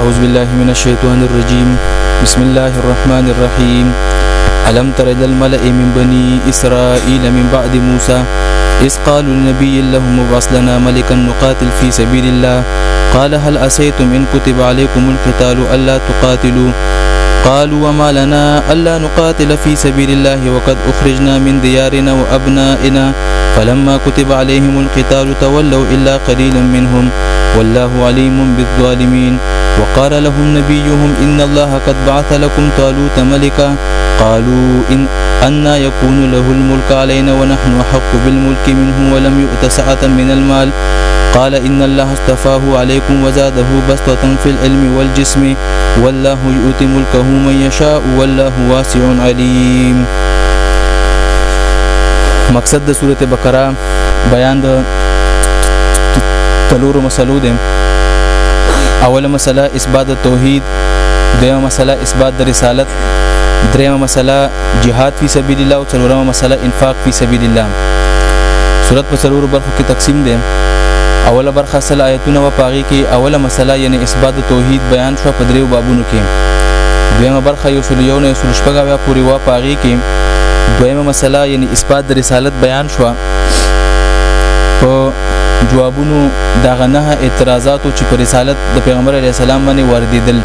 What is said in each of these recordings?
أعوذ بالله من الشيطان الرجيم بسم الله الرحمن الرحيم ألم تر إلى الملأ من بني إسرائيل من بعد موسى إذ قالوا لنبي اللهم ابعث لنا ملكا نقاتل في سبيل الله قال هل أسيتم إن كتب عليكم القتال ألا تقاتلوا قالوا وما لنا ألا نقاتل في سبيل الله وقد أخرجنا من ديارنا وأبنائنا فلما كتب عليهم القتال تولوا إلا قليلا منهم والله عليم بالظالمين وقال لهم نبيهم إن الله قد بعث لكم طالوت ملكا قالوا إن أنا يكون له الملك علينا ونحن أحق بالملك منه ولم يؤت سعة من المال قال إن الله اصطفاه عليكم وزاده بسطة في العلم والجسم والله يؤتي ملكه من يشاء والله واسع عليم مقصد د سورته بقره بیان د تلورو مسلو ده اوله مسله اثبات توحید دیمه مسله اثبات د رسالت دریمه مسله جهاد فی سبیل الله او څلورمه مسله انفاق فی سبیل الله صورت په څلورو برخو کې تقسیم ده اوله برخه سل آیتونه و پاغي کې اوله مسله یعنی اثبات توحید بیان شوه په دریو بابونو کې دویمه برخه یو سل یو نه سل شپږ بیا پوری وا پاغي کې دویمه مسله یعنی اثبات د رسالت بیان شوه په جوابونو دغه نه اعتراضاتو چې پر رسالت د پیغمبر علی السلام باندې واردېدل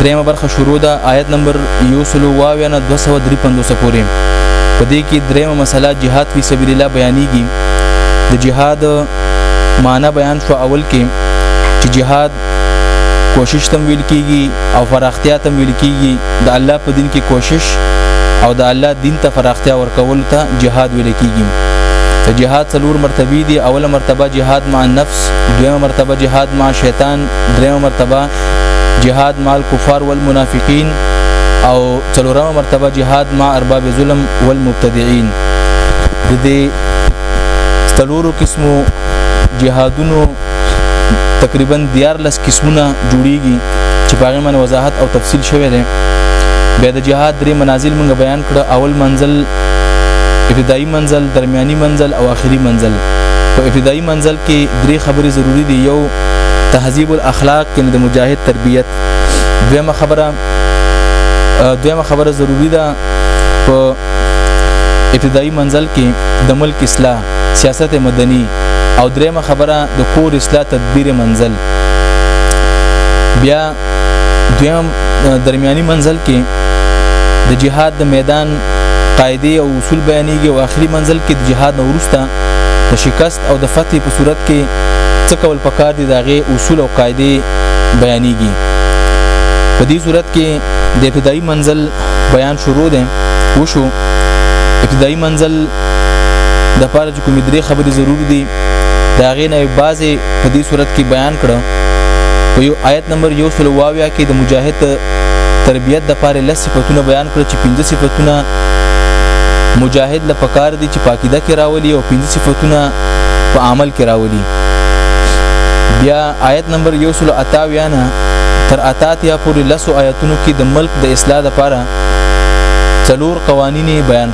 دریمه برخه شروع ده آیت نمبر یو سل واویا نه 253 پورې په دې کې دریمه مسله جهاد فی سبیل الله بیانېږي د جهاد معنی بیان شو اول کې چې جهاد کوشش تم ویل کیږي او فراختیا تم ویل کیږي د الله په دین کې کوشش او د الله دین ته فراختیا ورکول ته جهاد ویل کیږي ته جهاد څلور مرتبه دي اوله مرتبه جهاد مع نفس دویمه مرتبه جهاد مع شیطان دریمه مرتبه جهاد مع الكفار والمنافقین او څلورمه مرتبه جهاد مع ارباب ظلم والمبتدعين د دې څلورو قسمو جهادونو تقریبا 14 قسمونه جوړیږي چې په هغه باندې وضاحت او تفصیل شوی دی بیا د جهاد درې منازل موږ بیان کړ اول منزل ابتدایي منزل درمیاني منزل او آخري منزل په ابتدایي منزل کې درې خبرې ضروری دي یو تهذیب الاخلاق کې د مجاهد تربیت دویمه خبره دویمه خبره ضروری ده په ابتدایي منزل کې د ملک اصلاح سیاست مدني او درېمه خبره د کور اصلاح تدبیر منزل بیا دویم درمیاني منزل کې د جهاد د میدان قاعده او اصول بیانېږي او آخري منزل کې د جهاد وروسته د شکست او د فتح په صورت کې څه کول پکار دي داغه اصول او قاعده بیانېږي په دې صورت کې د ابتدایي منزل بیان شروع دی وشو ابتدایي منزل د پاره چې کومې درې خبرې ضرور دي دا غې نه بعضې په دې صورت کې بیان کړه په یو آیت نمبر یو سل واویا کې د مجاهد تربیت د پاره لس صفاتونه بیان کړ چې پنځه صفاتونه مجاهد له پکار دي چې پاکیده کې راولي او پنځه صفاتونه په عمل کې راولي بیا آیت نمبر یو سل اتاویا نه تر اتاتیا پورې لسو آیتونو کې د ملک د اصلاح لپاره څلور قوانینې بیان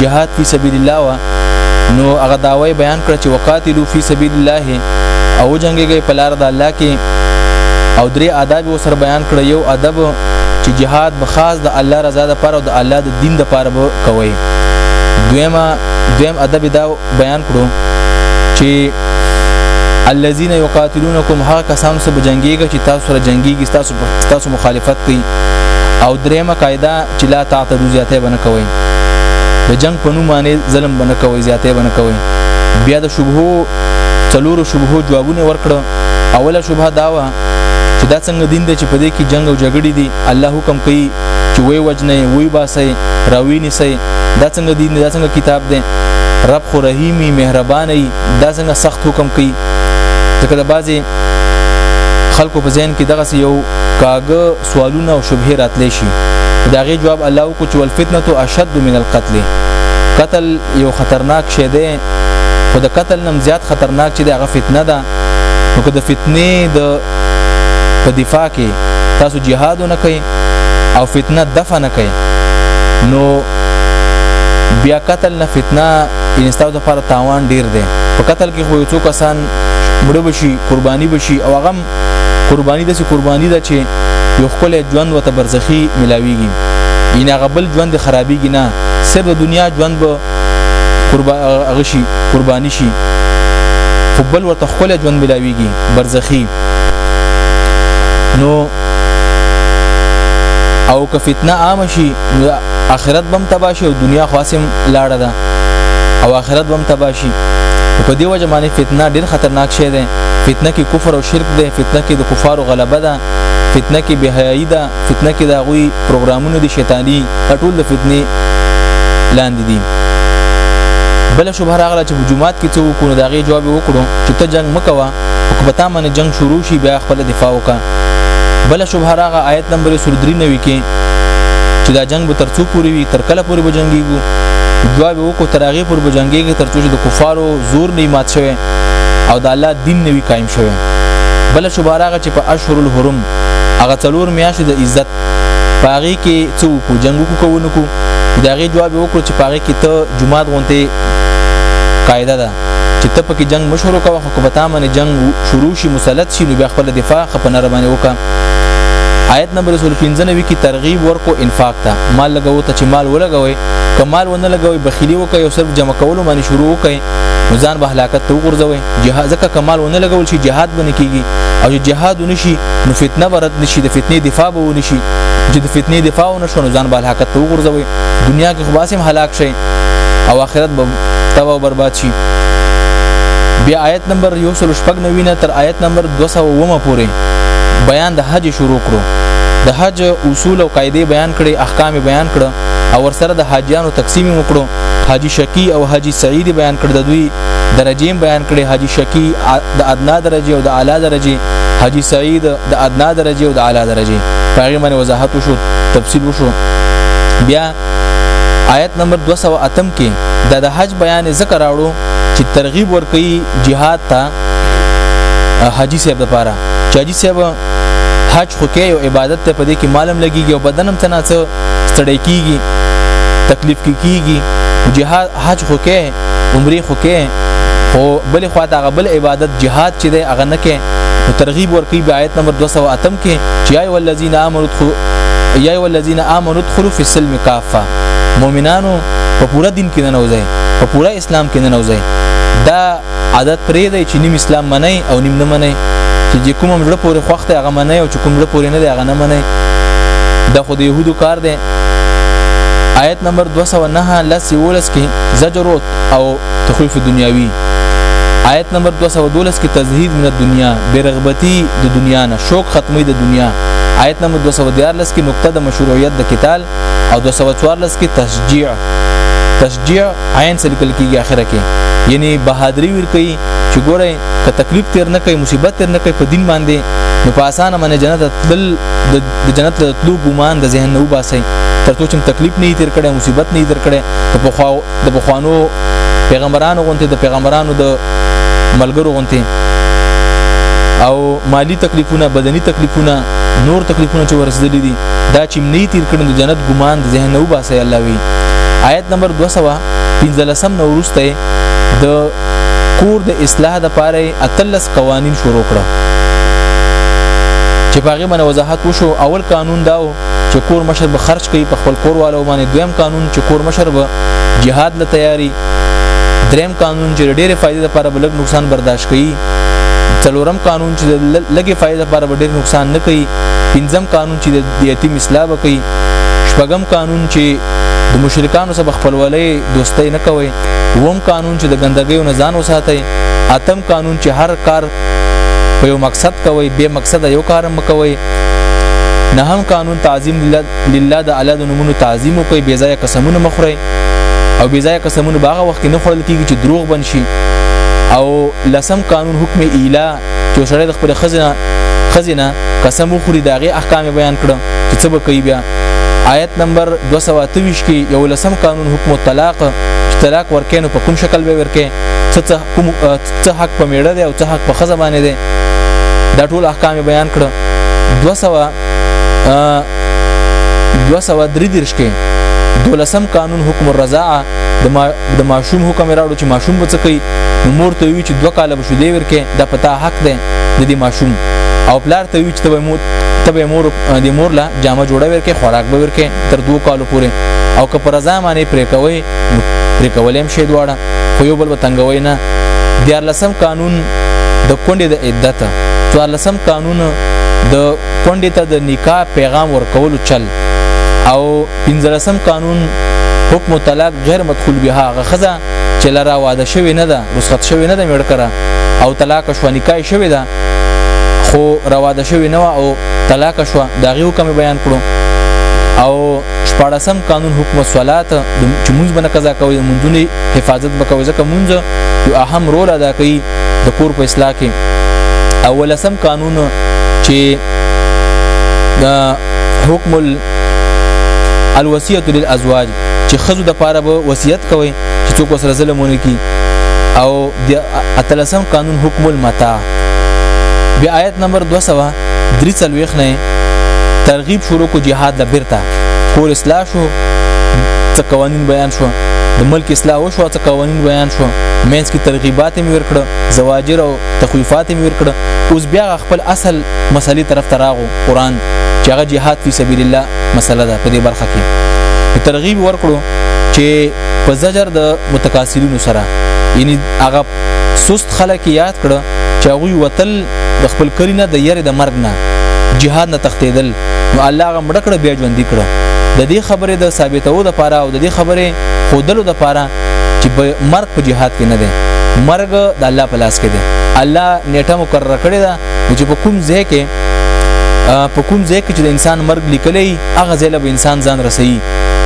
جهاد فی سبیل الله وا نو هغه داوی بیان کړ چې وقاتلو فی سبیل الله او جنگيږي په لار د الله کې او درې آداب وسره بیان کړ یو ادب چې جهاد به خاص د الله رضا لپاره او د الله د دین لپاره به کوي دویمه دویم ادب دا بیان کړو چې الذين يقاتلونكم هغه کسان سره جنگيږي چې تاسو سره جنگيږي تاسو تاسو مخالفت کوي او درېمه قاعده چې لا تاسو د زیاتې بنه کوي د جنگ په نوم باندې ظلم بنه کوي زیاتې بنه کوي بیا د شبهو څلورو شبهو جوابونه ورکړه اوله شبهه دا و چې دا څنګه دین دی چې په دې کې جنگ او جګړې دي الله حکم کوي چې وای وجنه وای باسي راوي نسي دا څنګه دین دا څنګه کتاب دی رب خو رحیمی مهرباني دا څنګه سخت حکم کوي ځکه د بعضی خلکو په ذهن کې دغه یو کاغه سوالونه او شبهه راتلی شي دا غي جواب الله کو چې والفتنه اشد من القتل قتل یو خطرناک شی دی خو د قتل نم زیات خطرناک چې دغه فتنه ده نو که د فتنې د په دفاع کې تاسو جهاد نه کوي او فتنه دفع نه کوي نو بیا قتل نه فتنه انستاو لپاره تاوان ډیر دی په قتل کې خو یو څو کسان مړ بشي قرباني بشي او هغه قرباني د قرباني ده چې یو خپل ژوند وته برزخی ملاويږي ینه غبل ژوند خرابيږي نه سر د دنیا ژوند به قرباني شي قرباني شي خو بل ورته خپل ژوند ملاويږي برزخی نو او که فتنه عام شي نو اخرت بم تباشي او دنیا خاصم لاړه ده او آخرت هم تبا شي په دې وجه باندې فتنه ډیر خطرناک شی ده فتنه کې کفر او شرک ده فتنه کې د کفارو غلبه ده فتنه کې بهایي ده فتنه کې د غوي پروګرامونه دي شیطانی ټول د فتنې لاندې دي بل شوبه راغله چې جمعات کې څه وکړو دا غي جواب وکړو چې ته جنگ مکوه او کبه تا باندې جنگ شروع شي بیا خپل دفاع وکا بل شبهه راغه آیت نمبر 93 کې چې دا جنگ به تر څو پوري وي تر کله پوري به جنگيږي جواب وکړو تر هغه پوري به جنگيږي تر څو چې د کفارو زور نه مات شوی او د الله دین نوي قائم شوی بل شبهه راغه چې په اشهر الحرم هغه څلور میاشتې د عزت پاغي کې څو کو جنگو کو کوونکو داغه جواب وکړو چې پاغي کې ته جمعات غونته قاعده ده چې ته پکې جنگ مشورو کوه خو په تا باندې جنگ شروع شي مسلط شي نو بیا خپل دفاع خپنه ربانه وکا آیت نمبر 15 کې ترغیب ورکو انفاق ته مال لګاو ته چې مال ولګوي کمال ونه لګوي بخیلی وکي او صرف جمع کولو باندې شروع وکي نو ځان به هلاکت ته وګرځوي جهاد ځکه کمال ونه لګول شي جهاد باندې کیږي او چې جهاد ونشي نو فتنه برد نشي د فتنې دفاع به ونشي چې د فتنې دفاع ونشو نو ځان به هلاکت ته وګرځوي دنیا کې خلاصم هلاک شي او آخرت به تباہ او برباد شي بیا آیت نمبر 199 نه تر آیت نمبر 200 ومه پورې بیان د حج شروع کړو د حج اصول او قاعده بیان کړي احکام بیان کړه او ورسره د حاجیانو تقسیم وکړو حاجی شکی او حاجی سعید بیان کړ د دوی درجه بیان کړي حاجی شکی د ادنا درجه او د اعلی درجه حاجی سعید د ادنا درجه او د اعلی درجه په هغه باندې وضاحت وشو تفصیل وشو بیا آیت نمبر 208 کې د د حج بیان ذکر راوړو چې ترغیب ورکړي jihad ته حاجی صاحب لپاره چې حاجی صاحب حج خو کې یو عبادت ته پدې کې مالم لګيږي او بدنم تناسو ستړی کیږي تکلیف کیږي jihad حج خو کې عمره خو کې خو بل خو دا غبل عبادت جهاد چې دی هغه نه کې ترغیب ورکړي په آیت نمبر 208 کې چې یا ولذین امنوا ادخلوا یا ولذین امنوا ادخلوا فی السلم کافه مؤمنانو په پورا دین کې نه وځي په پورا اسلام کې نه وځي دا عادت پرې دی چې نیم اسلام منئ او نیم نه منئ چې کوم مړه پورې خوخته هغه منئ او چې کوم مړه پورې نه دی هغه نه منئ دا خو د يهودو کار دی آیت نمبر 209 لس یولس کې زجر او تخویف دنیاوی آیت نمبر 212 کې تزهید من الدنیا برغبتی د دنیا نه شوق ختمي د دنیا آیت نمبر 214 کې نقطه د مشروعیت د قتال او 214 کې تشجيع تشجيع عین سره لیکل کیږي اخره کې یعنی بهادری ور کوي چې ګوره که تکلیف تیر نه کوي مصیبت تیر نه کوي په دین باندې نو په اسانه باندې جنت تل د د جنت له تلو ګمان د ذهن نه وباسئ ترڅو چې تکلیف نه تیر کړي مصیبت نه تیر کړي د بخواو د بخوانو پیغمبرانو غونته د پیغمبرانو د ملګرو غونته او مالی تکلیفونه بدني تکلیفونه نور تکلیفونه چې ورسېدلې دي دا چې نه تیر کړي د جنت ګمان د ذهن نه وباسئ الله وی آیت نمبر 200 15 نو ورسته د کور د اصلاح د پاره اتلس قوانین شروع کړو چې په هغه باندې وضاحت وشو اول قانون داو چې کور مشر به خرج کوي په خپل کور والو باندې دویم قانون چې کور مشر به جهاد له تیاری دریم قانون چې ډېره فائدې لپاره بلګ نقصان برداشت کوي څلورم قانون چې لګي فائدې لپاره ډېر نقصان نه کوي پنځم قانون چې د یتیم اصلاح کوي شپږم قانون چې د مشرکانو سره خپلولې دوستۍ نه کوي ووم قانون قانون چې د ګندګیو نه ځان وساتي اتم قانون چې هر کار په یو مقصد کوي به مقصد یو کار مکوي نه هم قانون تعظیم لله د الله د نمونه تعظیم کوي بې ځای قسمونه مخره او بې ځای قسمونه باغه وخت نه خړل کیږي چې دروغ بن شي او لسم قانون حکم اله چې سره د خپل خزنه خزنه قسم وخوري داغه احکام بیان کړه چې څه به کوي بیا آیت نمبر 228 کې یو لسم قانون حکم الطلاق طلاق ورکینو په کوم شکل به ورکې څه حکم څه حق په میړه دی او څه حق په خزه باندې دی دا ټول احکام بیان کړ 200 233 کې دولسم قانون حکم الرضاعه د ماشوم حکم راړو چې ماشوم به څه کوي مور ته وی چې دوه کاله بشو دی ورکه د پتا حق دی د دې ماشوم او پلار ته وی چې ته مور ته به مور د مور لا جامه جوړه ورکې خوراک به ورکې تر دوه کالو پورې او که پر ځای باندې پرې کوي پرې کولې هم شي دواړه خو یو بل به تنګوي نه دیار لسم قانون د کونډې د عدت څوار لسم قانون د کونډې ته د نکاح پیغام ورکولو چل او پنځلسم قانون حکم طلاق غیر مدخول بها غخذا چې لرا واده شوی نه ده رخصت شوی نه ده مړ کړه او طلاق شو نکاح شوی ده خو رواده شوی نه او طلاق شو دا غیو کم بیان کړو او شپارسم قانون حکم صلات چې مونږ بنه قضا کوي مونږونه حفاظت وکوي ځکه مونږ یو اهم رول ادا کوي د کور په اصلاح کې اولسم قانون چې د حکم الوصیت للازواج چې خزو د پاره به وصیت کوي چې څوک وسره ظلم ونه کی او د اتلسم قانون حکم المتاع بیا آیت نمبر 200 درې څلويخ نه ترغیب شروع کو جهاد د بیرته کور اصلاح شو څه قوانين بیان شو د ملک اصلاح وشو څه قوانين بیان شو مینس کې ترغیبات مې ورکړه زواجر او تخویفات مې ورکړه اوس بیا خپل اصل مسلې طرف ته راغو قران چې هغه جهاد فی سبیل الله مسله ده په دې برخه کې ترغیب ورکړو چې په زجر د متکاسلینو سره یعنی هغه سست خلک یاد کړه چې هغه وتل د خپل کرینه د یری د مرګ نه جهاد نه تختیدل نو الله هغه مړ کړ بیا ژوند کړ د دې خبرې د ثابتولو لپاره او د دې خبرې خودلو لپاره چې مرګ په جهاد کې نه دی مرګ د الله په لاس کې دی الله نیټه مقرره کړې ده نو چې په کوم ځای کې په کوم ځای کې چې د انسان مرګ لیکلی هغه ځای له انسان ځان رسي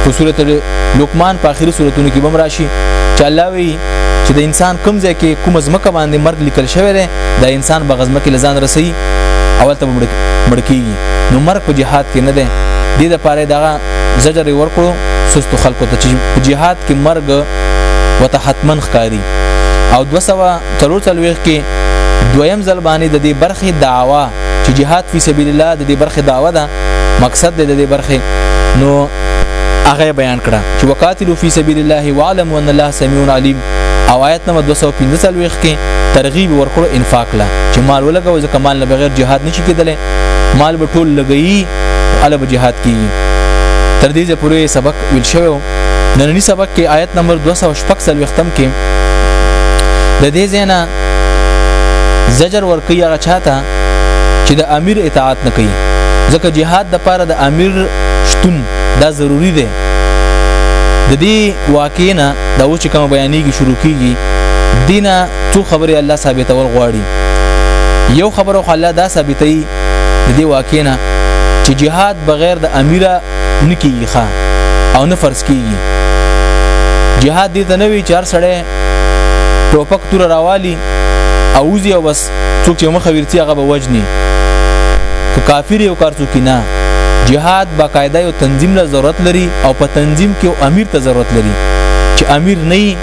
په سورته لقمان په اخري سوراتونو کې بم راشي چې الله وی چې د انسان کوم ځای کې کوم ځمکه باندې مرګ لیکل شوی دی د انسان به غزمه کې لزان رسي اول ته مړ کیږي نو مرګ په جهاد کې نه دی د دې لپاره دغه زجر ورکړو سستو خلکو ته چې جهاد کې مرګ وته حتمن ښکاری او 200 تلو تلويخ کې دویم ځل باندې د دې برخې داوا چې جهاد فی سبیل الله د دې برخې داوا ده مقصد د دې برخې نو هغه بیان کړه چې وقاتلو فی سبیل الله وعلم ان الله سمیع علیم او آیت نمبر 215 کې ترغیب ورکړو انفاق لا چې مال ولګو ځکه مال نه بغیر جهاد نشي کېدلی مال به ټول لګئی او الب جهاد کیږي تر دې پورې سبق ویل شوی نننی سبق کې آیت نمبر 246 ختم کې د دې زینا زجر ورکی هغه چاته چې د امیر اطاعت نه کوي ځکه جهاد د پاره د امیر شتون دا ضروری دی د دې واقعینا د اوچ کوم بیانېږي شروع کیږي دینه څو خبره الله ثابتول غواړي یو خبره خو الله دا ثابتې د دې واقعینا چې جهاد بغیر د امیره نه کیږي ښا او نه فرض کیږي جهاد دې ته نه وی چار سړی ټوپک تور راوالی او وزي او بس څوک چې مخه ورتي هغه به وجني که کافر یو کار څوک نه جهاد باقاعده یو تنظیم له ضرورت لري او په تنظیم کې امیر ته ضرورت لري چې امیر نه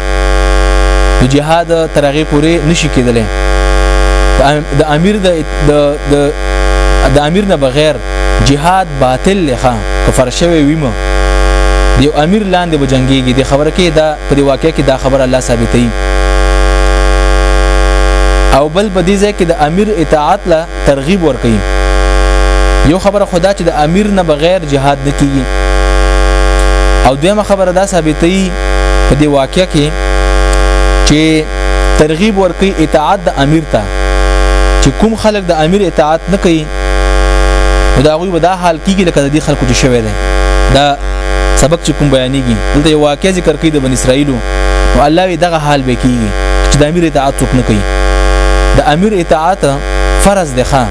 د جهاد ترغه پورې نشي کېدلی د امیر د د د امیر نه بغیر جهاد باطل لخوا کفر شوی ویمه دیو امیر لاندې به جنگيږي د خبره کې دا په دی واقعې کې دا خبره الله ثابتې او بل په دې ځای کې د امیر اطاعت لا ترغیب ورکړي یو خبره خدا چې د امیر نه بغیر جهاد نه کیږي او دیمه خبره دا ثابتې په دی واقعې کې چې ترغیب ورکړي اطاعت د امیر ته چې کوم خلک د امیر اطاعت نه کوي نو دا غوي به دا حال کیږي لکه د دې خلکو چې شوی دی دا سبق چې کوم بیانېږي دلته یو واقعي ذکر کوي د بن اسرائیلو او الله وی دغه حال به کیږي چې د امیر اطاعت څوک نه کوي د امیر اطاعت فرض دی خان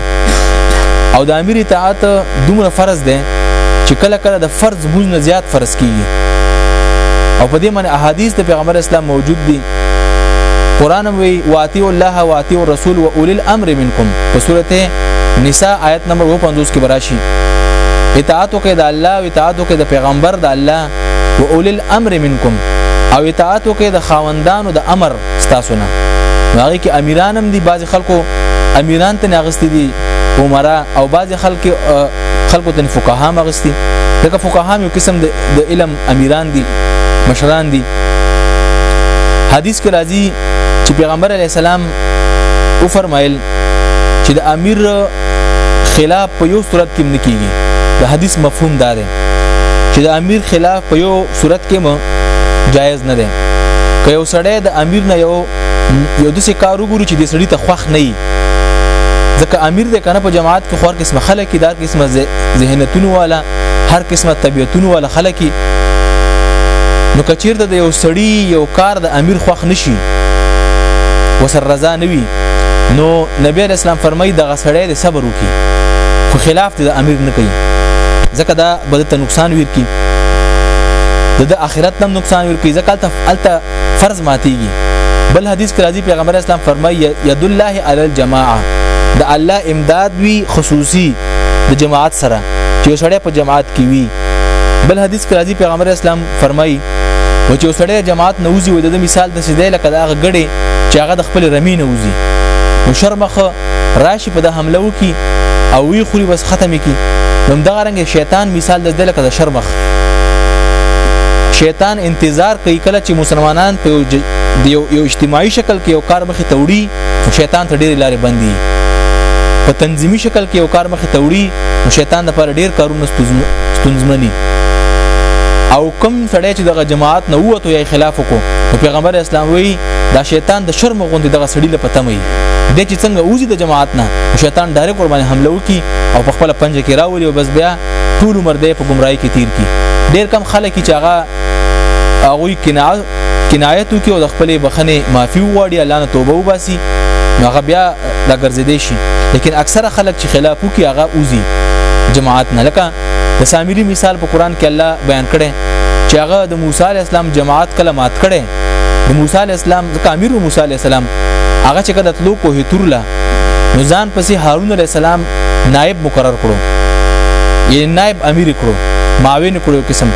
او د امیر اطاعت دومره فرض دی چې کله کله د فرض مونږ نه زیات فرض کیږي او په دې معنی احادیث د پیغمبر اسلام موجود دي قران وی واتی الله واتی رسول و اول الامر منکم په سورته نساء آیت نمبر 52 کې براشي اطاعت وکړه د الله او اطاعت وکړه د پیغمبر د الله و اول الامر منکم او اطاعت وکړه د خاوندانو د امر ستاسو نه هغه کې امیرانم دي بعض خلکو امیران ته ناغستی دي عمره او بعض خلک خلکو ته فقها مغستی دغه فقها یو قسم د علم امیران دي مشران دي حدیث کې راځي چې پیغمبر علی السلام او فرمایل چې د امیر خلاف په یو صورت کې نه کیږي د حدیث مفهوم دا دی چې د امیر خلاف په یو صورت کې مو جایز نه دی که یو سړی د امیر نه یو یو دسه کار وګوري چې د سړی ته خوښ نه وي ځکه امیر د کنه په جماعت کې خور قسم خلک دار قسم ذهنتونو والا هر قسمه طبيعتونو ول خلک نو کچیرته د یو سړی یو کار د امیر خوښ نشي وسر رضا نوي نو نبی اسلام فرمایي دغه سړی د صبر وکي خو خلاف د امیر نه کوي ځکه دا بده ته نقصان ویر کی د د اخرت نم نقصان ویر کی ځکه ته الته فرض ماتيږي بل حدیث کې راځي پیغمبر اسلام فرمایي ید الله علی الجماعه د الله امداد وی خصوصي د جماعت سره چې یو سړی په جماعت کې وي بل حدیث کې راځي پیغمبر اسلام فرمایي و چې یو سړی جماعت نه وځي و د مثال د سیدې لکه دا غړي چې هغه د خپل رمي نه وځي نو شرمخه راشي په د حمله وکي او وی خوري بس ختمه کی نو دا رنګ شیطان مثال د دې لکه د شرمخ شیطان انتظار کوي کله چې مسلمانان په یو اجتماعي شکل کې یو کار مخې ته وړي شیطان ته ډېری لارې بندي په تنظیمي شکل کې یو کار مخې ته وړي نو شیطان د پر ډېر کارونه ستونزمني او کم سړی چې دغه جماعت نه وته یا خلاف وکړو نو پیغمبر اسلام وی دا شیطان د شرم غوندي دغه سړی له پته مې د چې څنګه اوزي د جماعت نه شیطان ډایرک ور باندې حمله وکي او په خپل پنجه کې راولي او بس بیا ټول عمر دی په گمراهۍ کې تیر کی ډیر کم خلک چې هغه هغه قناعت کنایت وکي او د خپلې بخنې معافي وغواړي الله نه توبه وباسي نو هغه بیا د ګرځېدې شي لیکن اکثره خلک چې خلاف وکي هغه اوزي جماعت نه لکه د سامری مثال په قران کې الله بیان کړي چې هغه د موسی علی السلام جماعت کله مات کړي د موسی علی السلام د کامیر موسی علی السلام هغه چې کله تلو کوه تورله نو ځان پسې هارون علی السلام نائب مقرر کړو یعنی نائب امیر کړو معاون کړو قسم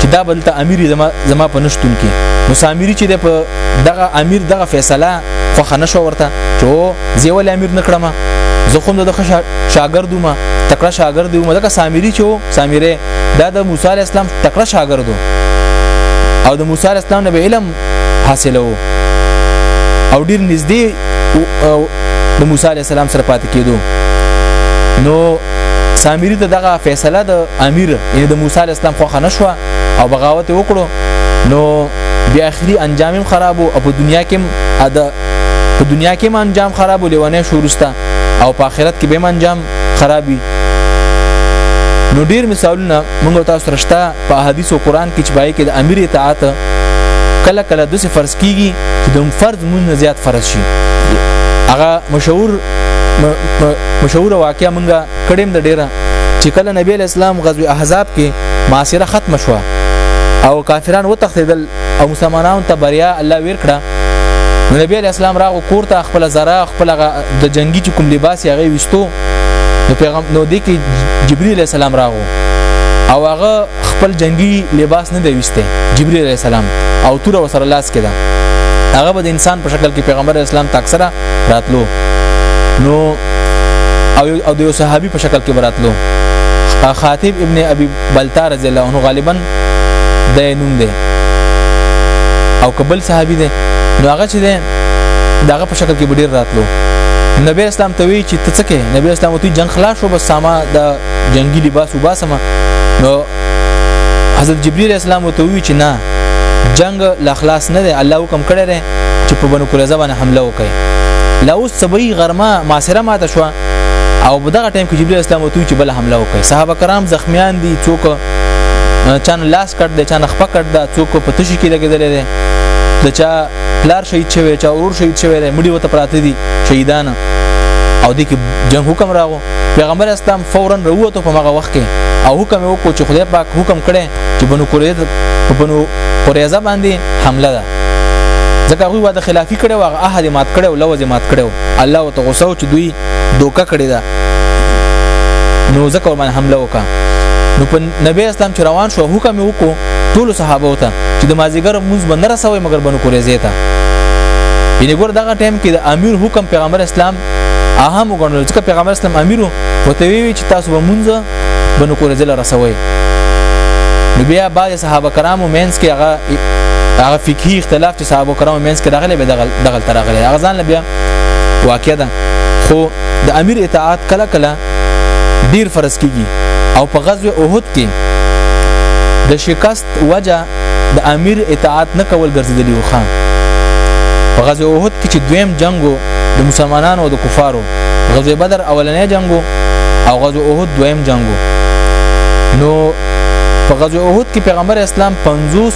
چې دا بلته امیر زما زما په نشتون کې نو سامری چې په دغه امیر دغه فیصله خو خنه شو ورته چې زیول امیر نکړم زه خو د شاګردو ما تکړه شاګرد یو مدکه سامری چې سامری دا د موسی علی السلام تکړه شاګردو او د موسی علی السلام نبی علم حاصلو او ډیر نږدې د موسی علی السلام سره پاتې کېدو نو سامری ته دغه فیصله د امیر یعنی د موسی علی السلام خوخه نشوه او بغاوت وکړو نو بیا اخري انجام خراب او په دنیا کې ادا په دنیا کې هم انجام خراب لیونه شورستا او په آخرت کې به هم انجام خرابي نو ډیر مثالونه موږ تاسو رښتا په حدیث او قران کې چې پای کې د امیر اطاعت کله کله د څه فرض کیږي چې د فرض مون زیات فرض شي هغه مشهور مشهور واقعیا مونږه کډیم د ډیره چې کله نبی اسلام غزوه احزاب کې معاصره ختم شوه او کافران وتښتیدل او مسلمانانو ته بریا الله ورکړه نو نبی علی اسلام راغو کور ته خپل زرا خپل د جنگي کوم لباس یې غوښتو نو پیغام نو د کې جبرئیل السلام راغو او هغه خپل جنگي لباس نه دی وسته جبريل عليه السلام او تور وسره لاس کې ده هغه به د انسان په شکل کې پیغمبر اسلام ته اکثره راتلو نو او او د یو صحابي په شکل کې براتلو خاطب ابن ابي بلتا رضی الله عنه غالبا د نوم دی او قبل صحابي دی نو هغه چې دی داغه په شکل کې ډیر راتلو نبی اسلام ته وی چې ته څه کې نبی اسلام ته جنگ خلاص شو بس ساما د جنگي لباس وباسم نو حضرت جبريل اسلام ته وی چې نه جنگ لا خلاص نه دی الله حکم کړی دی چې په بنو قریظه باندې حمله وکړي لا اوس سبي غرمه معاصره ماته شو او په دغه ټایم کې جبريل اسلام وته چې بل حمله وکړي صحابه کرام زخمیان دي څوک چان لاس کټ دي چان خپه کټ دا څوک په تشي کې لګیدل دي د چا پلار شهید شوی چا ورور شهید شوی دی مړي وته پراته دي شهیدان او د کې جنگ حکم راغو پیغمبر اسلام فورا وروته په هغه وخت کې او حکم وکړو چې خدای پاک حکم کړي چې بنو قریظه په بنو قریظه باندې حمله ده ځکه هغه واده خلافی کړي او عهد مات کړي او لوځ مات کړي الله وت غوسه چې دوی دوکه کړي ده نو ځکه ور باندې حمله وکړه نو په نبی اسلام چې روان شو حکم وکړو ټول صحابه وته چې د مازیګر موږ بندره سوی مګر بنو قریظه ته یعنی ګور دغه ټایم کې د امیر حکم پیغمبر اسلام اهم وګڼل چې پیغمبر اسلام امیرو وته وی چې تاسو ومونځ بنو کور ځله رسوي نو بیا بعض صحابه کرامو مینس کې هغه هغه فقهي اختلاف چې صحابه کرامو مینس کې راغلي به دغل دغل تر راغلي هغه ځان بیا واقع ده خو د امیر اطاعت کله کله ډیر فرض کیږي او په غزوه احد کې د شکست وجه د امیر اطاعت نه کول ګرځیدلی و خان په غزوه احد کې چې دویم جنگو د مسلمانانو او د کفارو غزوه بدر اولنې جنگو او غزوه احد دویم جنگو نو په غزوه احد کې پیغمبر اسلام 50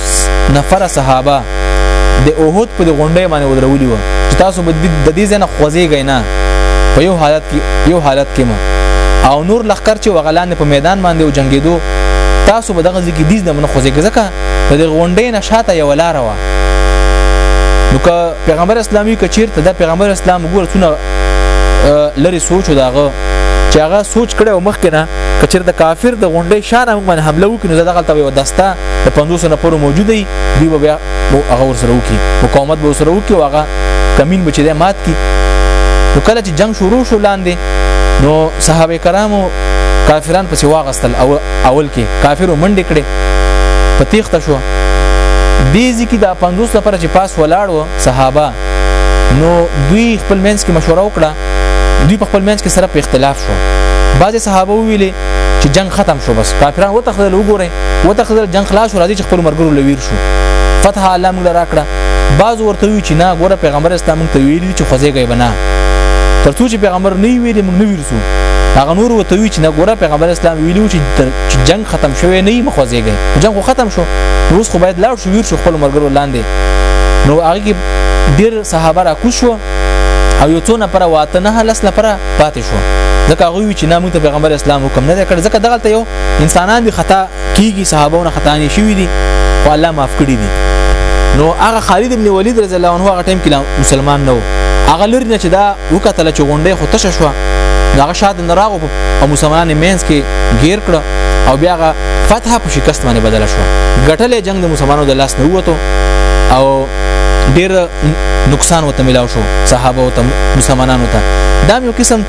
نفر صحابه د احد په غونډه باندې ودرولي و چې تاسو به د دې ځنه خوځېږئ نه په یو حالت کې یو حالت کې او نور لخر چې وغلان په میدان باندې او جنگیدو تاسو به دغه کې دیز دمن خوځي ځکه د دې غونډې نشاته یو لار و نو که پیغمبر اسلامي کچیر ته د پیغمبر اسلام ګور څونه لري سوچ داغه چې هغه سوچ کړي او مخ کې نه کچیر د کافر د غونډې شان موږ باندې حمله وکړي نو دغه ته یو دسته د 500 نه پورو موجود دی دی بیا هغه ور سره وکړي مقاومت به سره وکړي او هغه کمین بچی دی مات کی نو کله چې جنگ شروع شو لاندې نو صحابه کرامو کافران پسې واغ واغستل او اول کې کافر منډې کړې په تیخته شو دې ځکه دا 50 لپاره چې پاس ولاړو صحابه نو دوی خپل منځ کې مشوره وکړه دوی په خپل منځ کې سره په اختلاف شو بعضې صحابه ویلې چې جنگ ختم شو بس کافران وتخدل وګورئ وتخدل جنگ خلاص شو راځي چې خپل مرګرو لویر شو فتح الله موږ راکړه بعض ورته وی چې نه ګوره پیغمبر اسلام موږ ته ویلي چې خوځېږئ بنا ترڅو چې پیغمبر نه ویلي موږ نه سو هغه نور وته وی چې نه ګوره پیغمبر اسلام ویلو چې چې جنگ ختم شوی نه مخوځيږي جنگ ختم شو روس خو باید لاړ شو ویر شو خپل مرګرو لاندې نو هغه کې ډیر صحابه را کوش شو او یو څونه پر واته نه لس لپاره پاتې شو ځکه هغه وی چې نامو ته پیغمبر اسلام حکم نه کړ ځکه دغه ته یو انسانان به خطا کیږي صحابهونه خطا نه شوی دي او الله معاف کړی دي نو هغه خالد ابن ولید رضی الله عنه هغه ټیم کې مسلمان نه و هغه لري نه چې دا وکتل چې غونډه خو تشه شو دغه شاد نه راغو او مسلمانان مینس کې غیر کړ او بیا غ فتح په شکست باندې بدل شو غټلې جنگ د مسلمانانو د لاس نه وته او ډیر نقصان وته ملاو شو صحابه او مسلمانانو ته دا یو قسم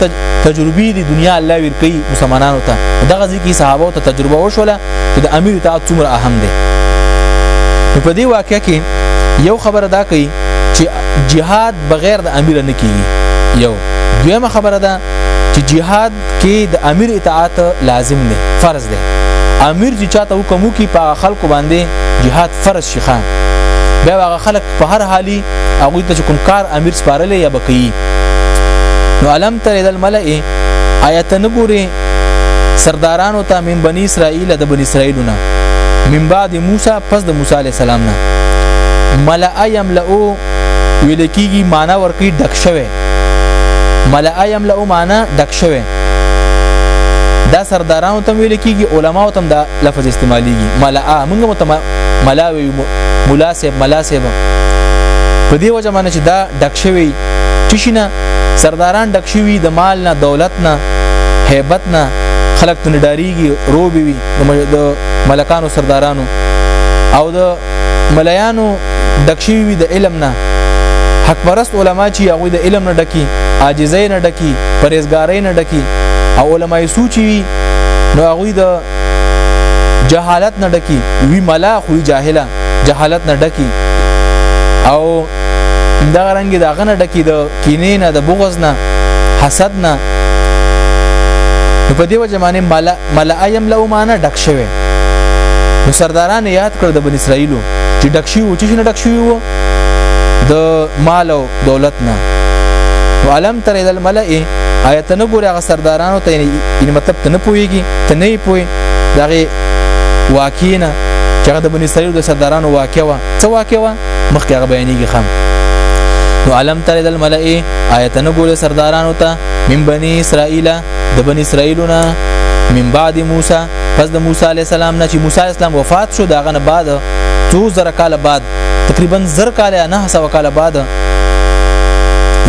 تجربې د دنیا الله ور کوي مسلمانانو ته دغه ځکه صحابه ته تجربه وشوله چې د امیر اطاعت څومره اهم دی په دې واقعیا کې یو خبره دا کوي چې جهاد بغیر د امیر نه کیږي یو دویمه خبره ده چې جهاد کې د امیر اطاعت لازم دی فرض دی امیر چې چاته حکم وکي په خلکو باندې جهاد فرض شي خان بیا هغه خلک په هر حالي هغه ته کوم کار امیر سپارلې یا بکی نو علم تر دل ملئ آیت نګوري سردارانو ته من بنی اسرائیل د بنی اسرائیلونه من بعد موسی پس د موسی علی السلام نه ملأ یملؤ ویل کیږي معنا ورکی ډک شوی ملأ یملأ معنا ډک شوی دا سردارانو ته ویل کیږي علماو ته دا لفظ استعماليږي ملأ موږ متم ملا وی مولا صاحب ملا صاحب په دې وجه باندې چې دا ډک شوی چشینه سرداران ډک شوی د مال نه دولت نه هیبت نه خلک تنډاریږي روبي وي د ملکانو سردارانو او د ملایانو ډک شوي وي د علم نه حق پرست علما چې هغه د علم نه ډکی عاجزۍ نه ډکی پرېزګارۍ نه ډکی او علما یې سوچي وي نو هغه د جهالت نه ډکی وی ملا خو جاهله جهالت نه ډکی او دا رنګ دا غنه ډکی د کینې نه د بغض نه حسد نه نو په دې وجه باندې ملا ملأ يم له معنا ډک شوی نو سرداران یاد کړ د بن اسرائیلو چې ډک شي و چې نه ډک شي وو د مال او دولت نه ولم تر ال الملئ آیت نه ګوري هغه سردارانو ته یعنی مطلب ته نه پويږي ته نه پوي دغه واکینه چې هغه د بنی اسرائیل د سردارانو واقع و څه واقع و مخکې هغه بیانېږي خام نو علم تر د الملئ آیت نه ګوري سردارانو ته من بنی اسرائیل د بنی اسرائیلونه من بعد موسی پس د موسی علی السلام نه چې موسی اسلام وفات شو داغه نه بعد څو زره کال بعد تقریبا زر کال یا نه سو کال بعد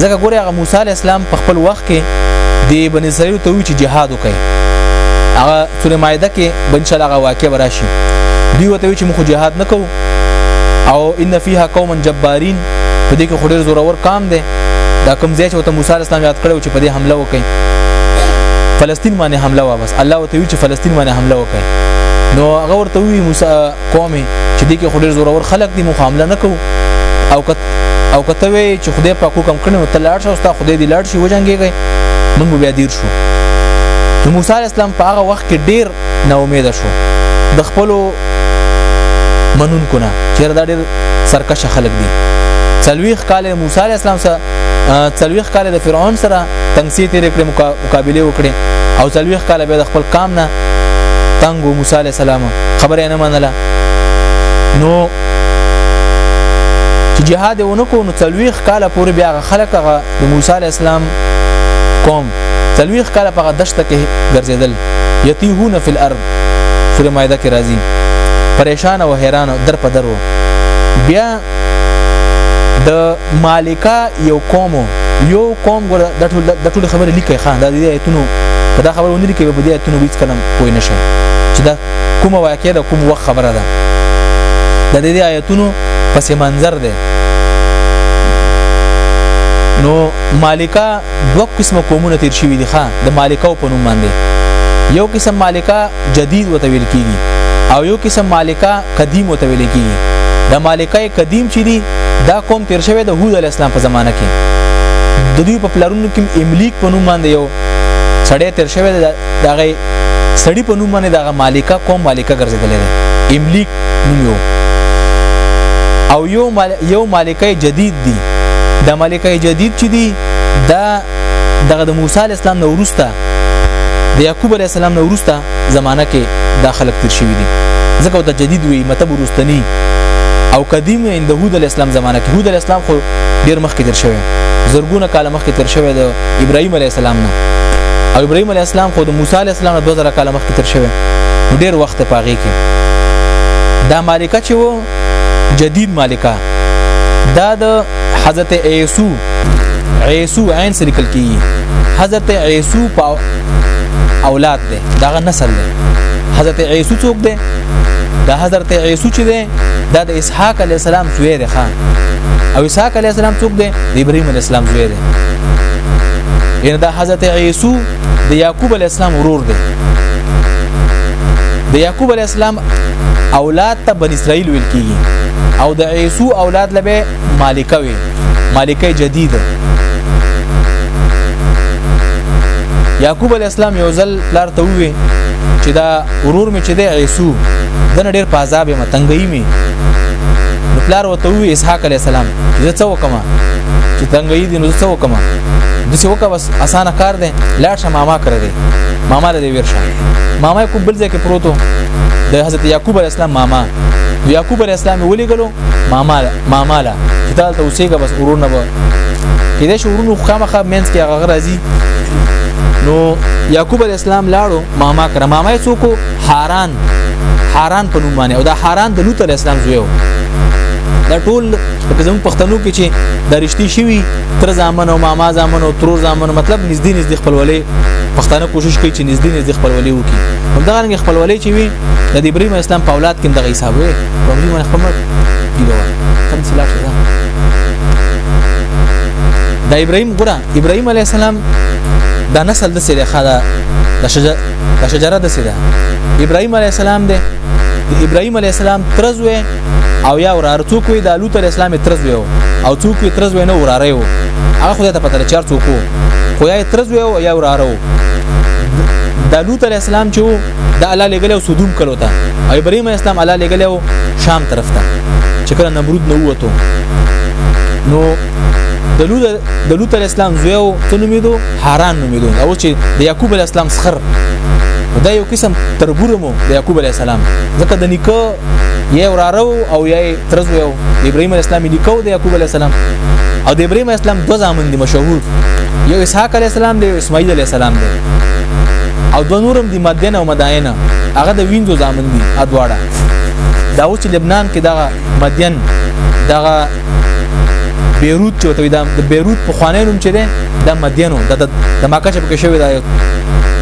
ځکه ګوره هغه موسی علی السلام په خپل وخت کې د بنی اسرائیل ته وی چې جهاد وکړي هغه سورې مائده کې بنشل هغه واقع براشي دوی وته وی چې موږ جهاد نکو او ان فیها قوما جبارین په دې کې خوري زورور کام دي دا کوم ځای چې ته موسی عليه السلام یاد کړو چې په دې حمله وکړي فلسطین باندې حمله وا بس الله وتعالى چې فلسطین باندې حمله وکړي نو هغه ورته وی موسی قومه چې دې کې خډیر زورور خلک دي مخامله نکو او کت او کته وی چې خدای په حکم کړو ته لاړ شو ستا خدای دې لاړ شي وجنګيږي موږ بیا دیر شو نو موسی عليه السلام په هغه وخت کې ډیر نا امید شو د خپل منونکو نه چیر دا ډیر سرکشه خلک دي څلويخ کال موسی عليه السلام سره څلويخ کال د فرعون سره تنګسي تیر کړې مقابله وکړي او څلويخ کال به د خپل قام نه تنګو موسی عليه السلام خبره نه منله نو چې جهاد ونکو نو څلويخ کال پورې بیا خلک د موسی عليه السلام قوم تلويخ کاله په دشته کې ګرځیدل یتیهون فی الارض سوره مائده کې راځي پریشان او حیران در په درو بیا د مالکا یو قوم یو قوم ګره د ټول د ټول خبرې لیکي خان د دې ایتونو په دا خبرونه لیکي په دې ایتونو هیڅ کلم کوی نشم چې دا کومه واقعه ده کوم وخت خبره ده د دې آیتونو پس منظر ده نو مالکا دوه قسمه قومونه تیر شوي دي ښا د مالکاو په نوم باندې یو قسم مالکا جدید وته ویل کیږي او یو قسم مالکا قدیم وته ویل کیږي د مالکای قدیم چې دي دا قوم تیر شوی د هود علی اسلام په زمانه کې د دوی په پلارونو کې املیک په نوم باندې یو سړی تیر شوی دغه سړی په نوم باندې دغه مالکا قوم مالکا ګرځیدل املیک نیو او یو مل... یو ملکه جدید دی د ملکه جدید چې دی دا دغه د موسی علی السلام نو ورسته د یعقوب علی السلام نو ورسته زمانہ کې دا خلک تیر شوی دي ځکه د جدید وی مطلب ورستنی او قدیم د هود علی السلام زمانہ کې هود علی السلام خو ډیر مخکې تیر شوی زرګونه کاله مخکې تیر شوی دی ابراهيم عليه السلام نه او ابراهيم عليه السلام خو د موسی عليه السلام نه 2000 کاله مخکې تر شوی ډیر وخت پاغې کې دا مالکه چې وو جدید مالکه دا د حضرت ایسو ایسو عین سره لیکل کی حضرت ایسو په اولاد ده دا نسل ده حضرت ایسو څوک ده دا حضرت ایسو چې ده دا د اسحاق علی السلام زوی دی خان او اسحاق علی السلام څوک دی د ابراهیم علی السلام زوی دی یعنی دا حضرت عیسی د یعقوب علی السلام ورور دی د یعقوب علی السلام اولاد ته بن اسرائیل ویل کیږي او د عیسی اولاد لبه مالکه وی مالکه جدید یعقوب علی السلام یو ځل لار ته وی چې دا ورور می چې د عیسی دنه ډیر په عذاب متنګی نو پلار وته وی اسحاق علی السلام زه څه وکم چې تنګې دي نو څه وکم د څه وکم بس اسانه کار دی لاړ شه ماما کړ دی ماما له دې ورشه ماما کوم بل ځای کې پروتو د حضرت یعقوب علی السلام ماما یعقوب علی السلام ولي غلو ماما ماما لا چې دا ته اوسېګه بس ورور نه به کله چې ورونو خامخا مینس کې هغه راځي نو یعقوب علی السلام لاړو ماما کړ ماما یې څوک حاران حاران په نوم باندې او دا حاران د لوط علی السلام زوی و دا ټول په زموږ پښتنو کې چې د رښتې شوی تر ځامن او ماما ځامن او ترور ځامن مطلب نږدې نږدې خپلولې پښتانه کوشش کوي چې نږدې نږدې خپلولې وکړي همدا رنګ خپلولې چې وي د ابراهيم اسلام په اولاد کې دغه حساب وي په دې باندې خپل دی دا کوم څه لاشه ده د ابراهيم ګره ابراهيم عليه السلام دا نسل د سره خاله د شجر دا شجره د سیده ابراهيم عليه السلام دی د ابراهيم عليه السلام ترزوي او یا ورار څوک وي د لوط عليه السلام ترزوي او څوک وي ترزوي نه وراره وي هغه خدای ته پته چار څوک خو یا ترزوي او یا وراره وي د لوط علی السلام چې د الله لګلو سودوم کلو ته او ابراهيم علی السلام الله لګلو شام طرف ته چې کله نمرود نو وته نو د لوط د لوط علی السلام زوی او تنمیدو هاران نومېدون او چې د یعقوب علی السلام سخر دا یو قسم تربورمو د یعقوب علی السلام ځکه د نیکه یې ورارو او یې ترز یو ابراهیم علی السلام نیکو د یعقوب علی السلام او د ابراهیم علی السلام دوه ځامن دي مشهور یو اسحاق علی السلام دی اسماعیل علی السلام دی او دوه نورم دي مدینه او مداینه هغه د ویندو ځامن دي ادواړه دا اوس لبنان کې دغه مدین دغه بیروت چې وته دا د بیروت په خوانې نوم چې ده د مدینو د د مکه چې پکې شوی دا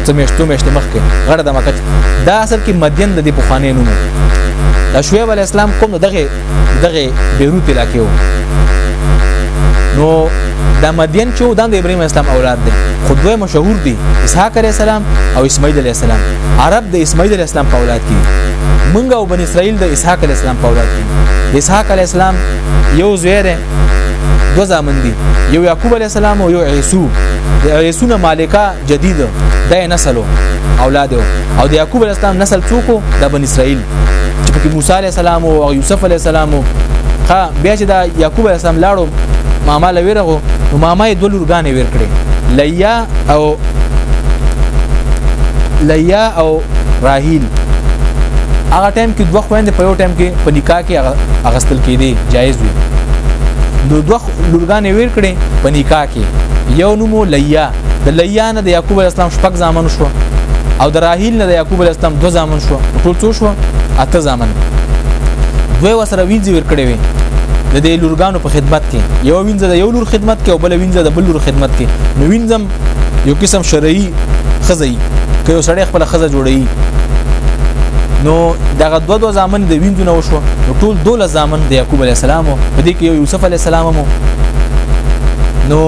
سمشتو مشته مخ کې غړ د مکه دا اصل کې مدین د دې په خوانې نوم د شعیب علی السلام کوم دغه دغه بیروت علاقې وو نو د مدین چې د ابراهیم اسلام اولاد دي خو دوی مشهور دي اسحاق علی السلام او اسماعیل علی السلام عرب د اسماعیل علی السلام په اولاد کې منګه او بن اسرائیل د اسحاق علی السلام په اولاد کې اسحاق علی السلام یو زوی دی دو زامن دي یو یعقوب علی السلام او یو عیسو د عیسو نه مالکه جدید د نسلو اولاد او د یعقوب علی السلام نسل څوک د بن اسرائیل چې پکې موسی علی السلام او یوسف علی السلام ها بیا چې دا یعقوب علی السلام لاړو ماما لویرغو نو ماما یې دولورګانې ور کړې لیا او لیا او راهیل هغه ټایم کې دوه خويندې په یو ټایم کې په نکاح کې اغستل کېدي جایز وي نو دوه لورګانې ویر کړې په نکاح کې یو نومو لیا د لیا نه د یعقوب علی السلام شپږ ځامن شو او د راهیل نه د یعقوب علی السلام دوه ځامن شو ټول څو شو اته ځامن دوی وسره وینځي ور کړې وي د دې لورګانو په خدمت کې یو وینځه د یو لور خدمت کې او بل وینځه د بل لور خدمت کې نو وینځم یو قسم شرعي خزي که یو سړی خپل خزه جوړي نو دغه دوه دوه ځامن د وینځو نه وشو نو ټول دوله ځامن د یعقوب علی السلام په دې کې یو یوسف علی السلام مو نو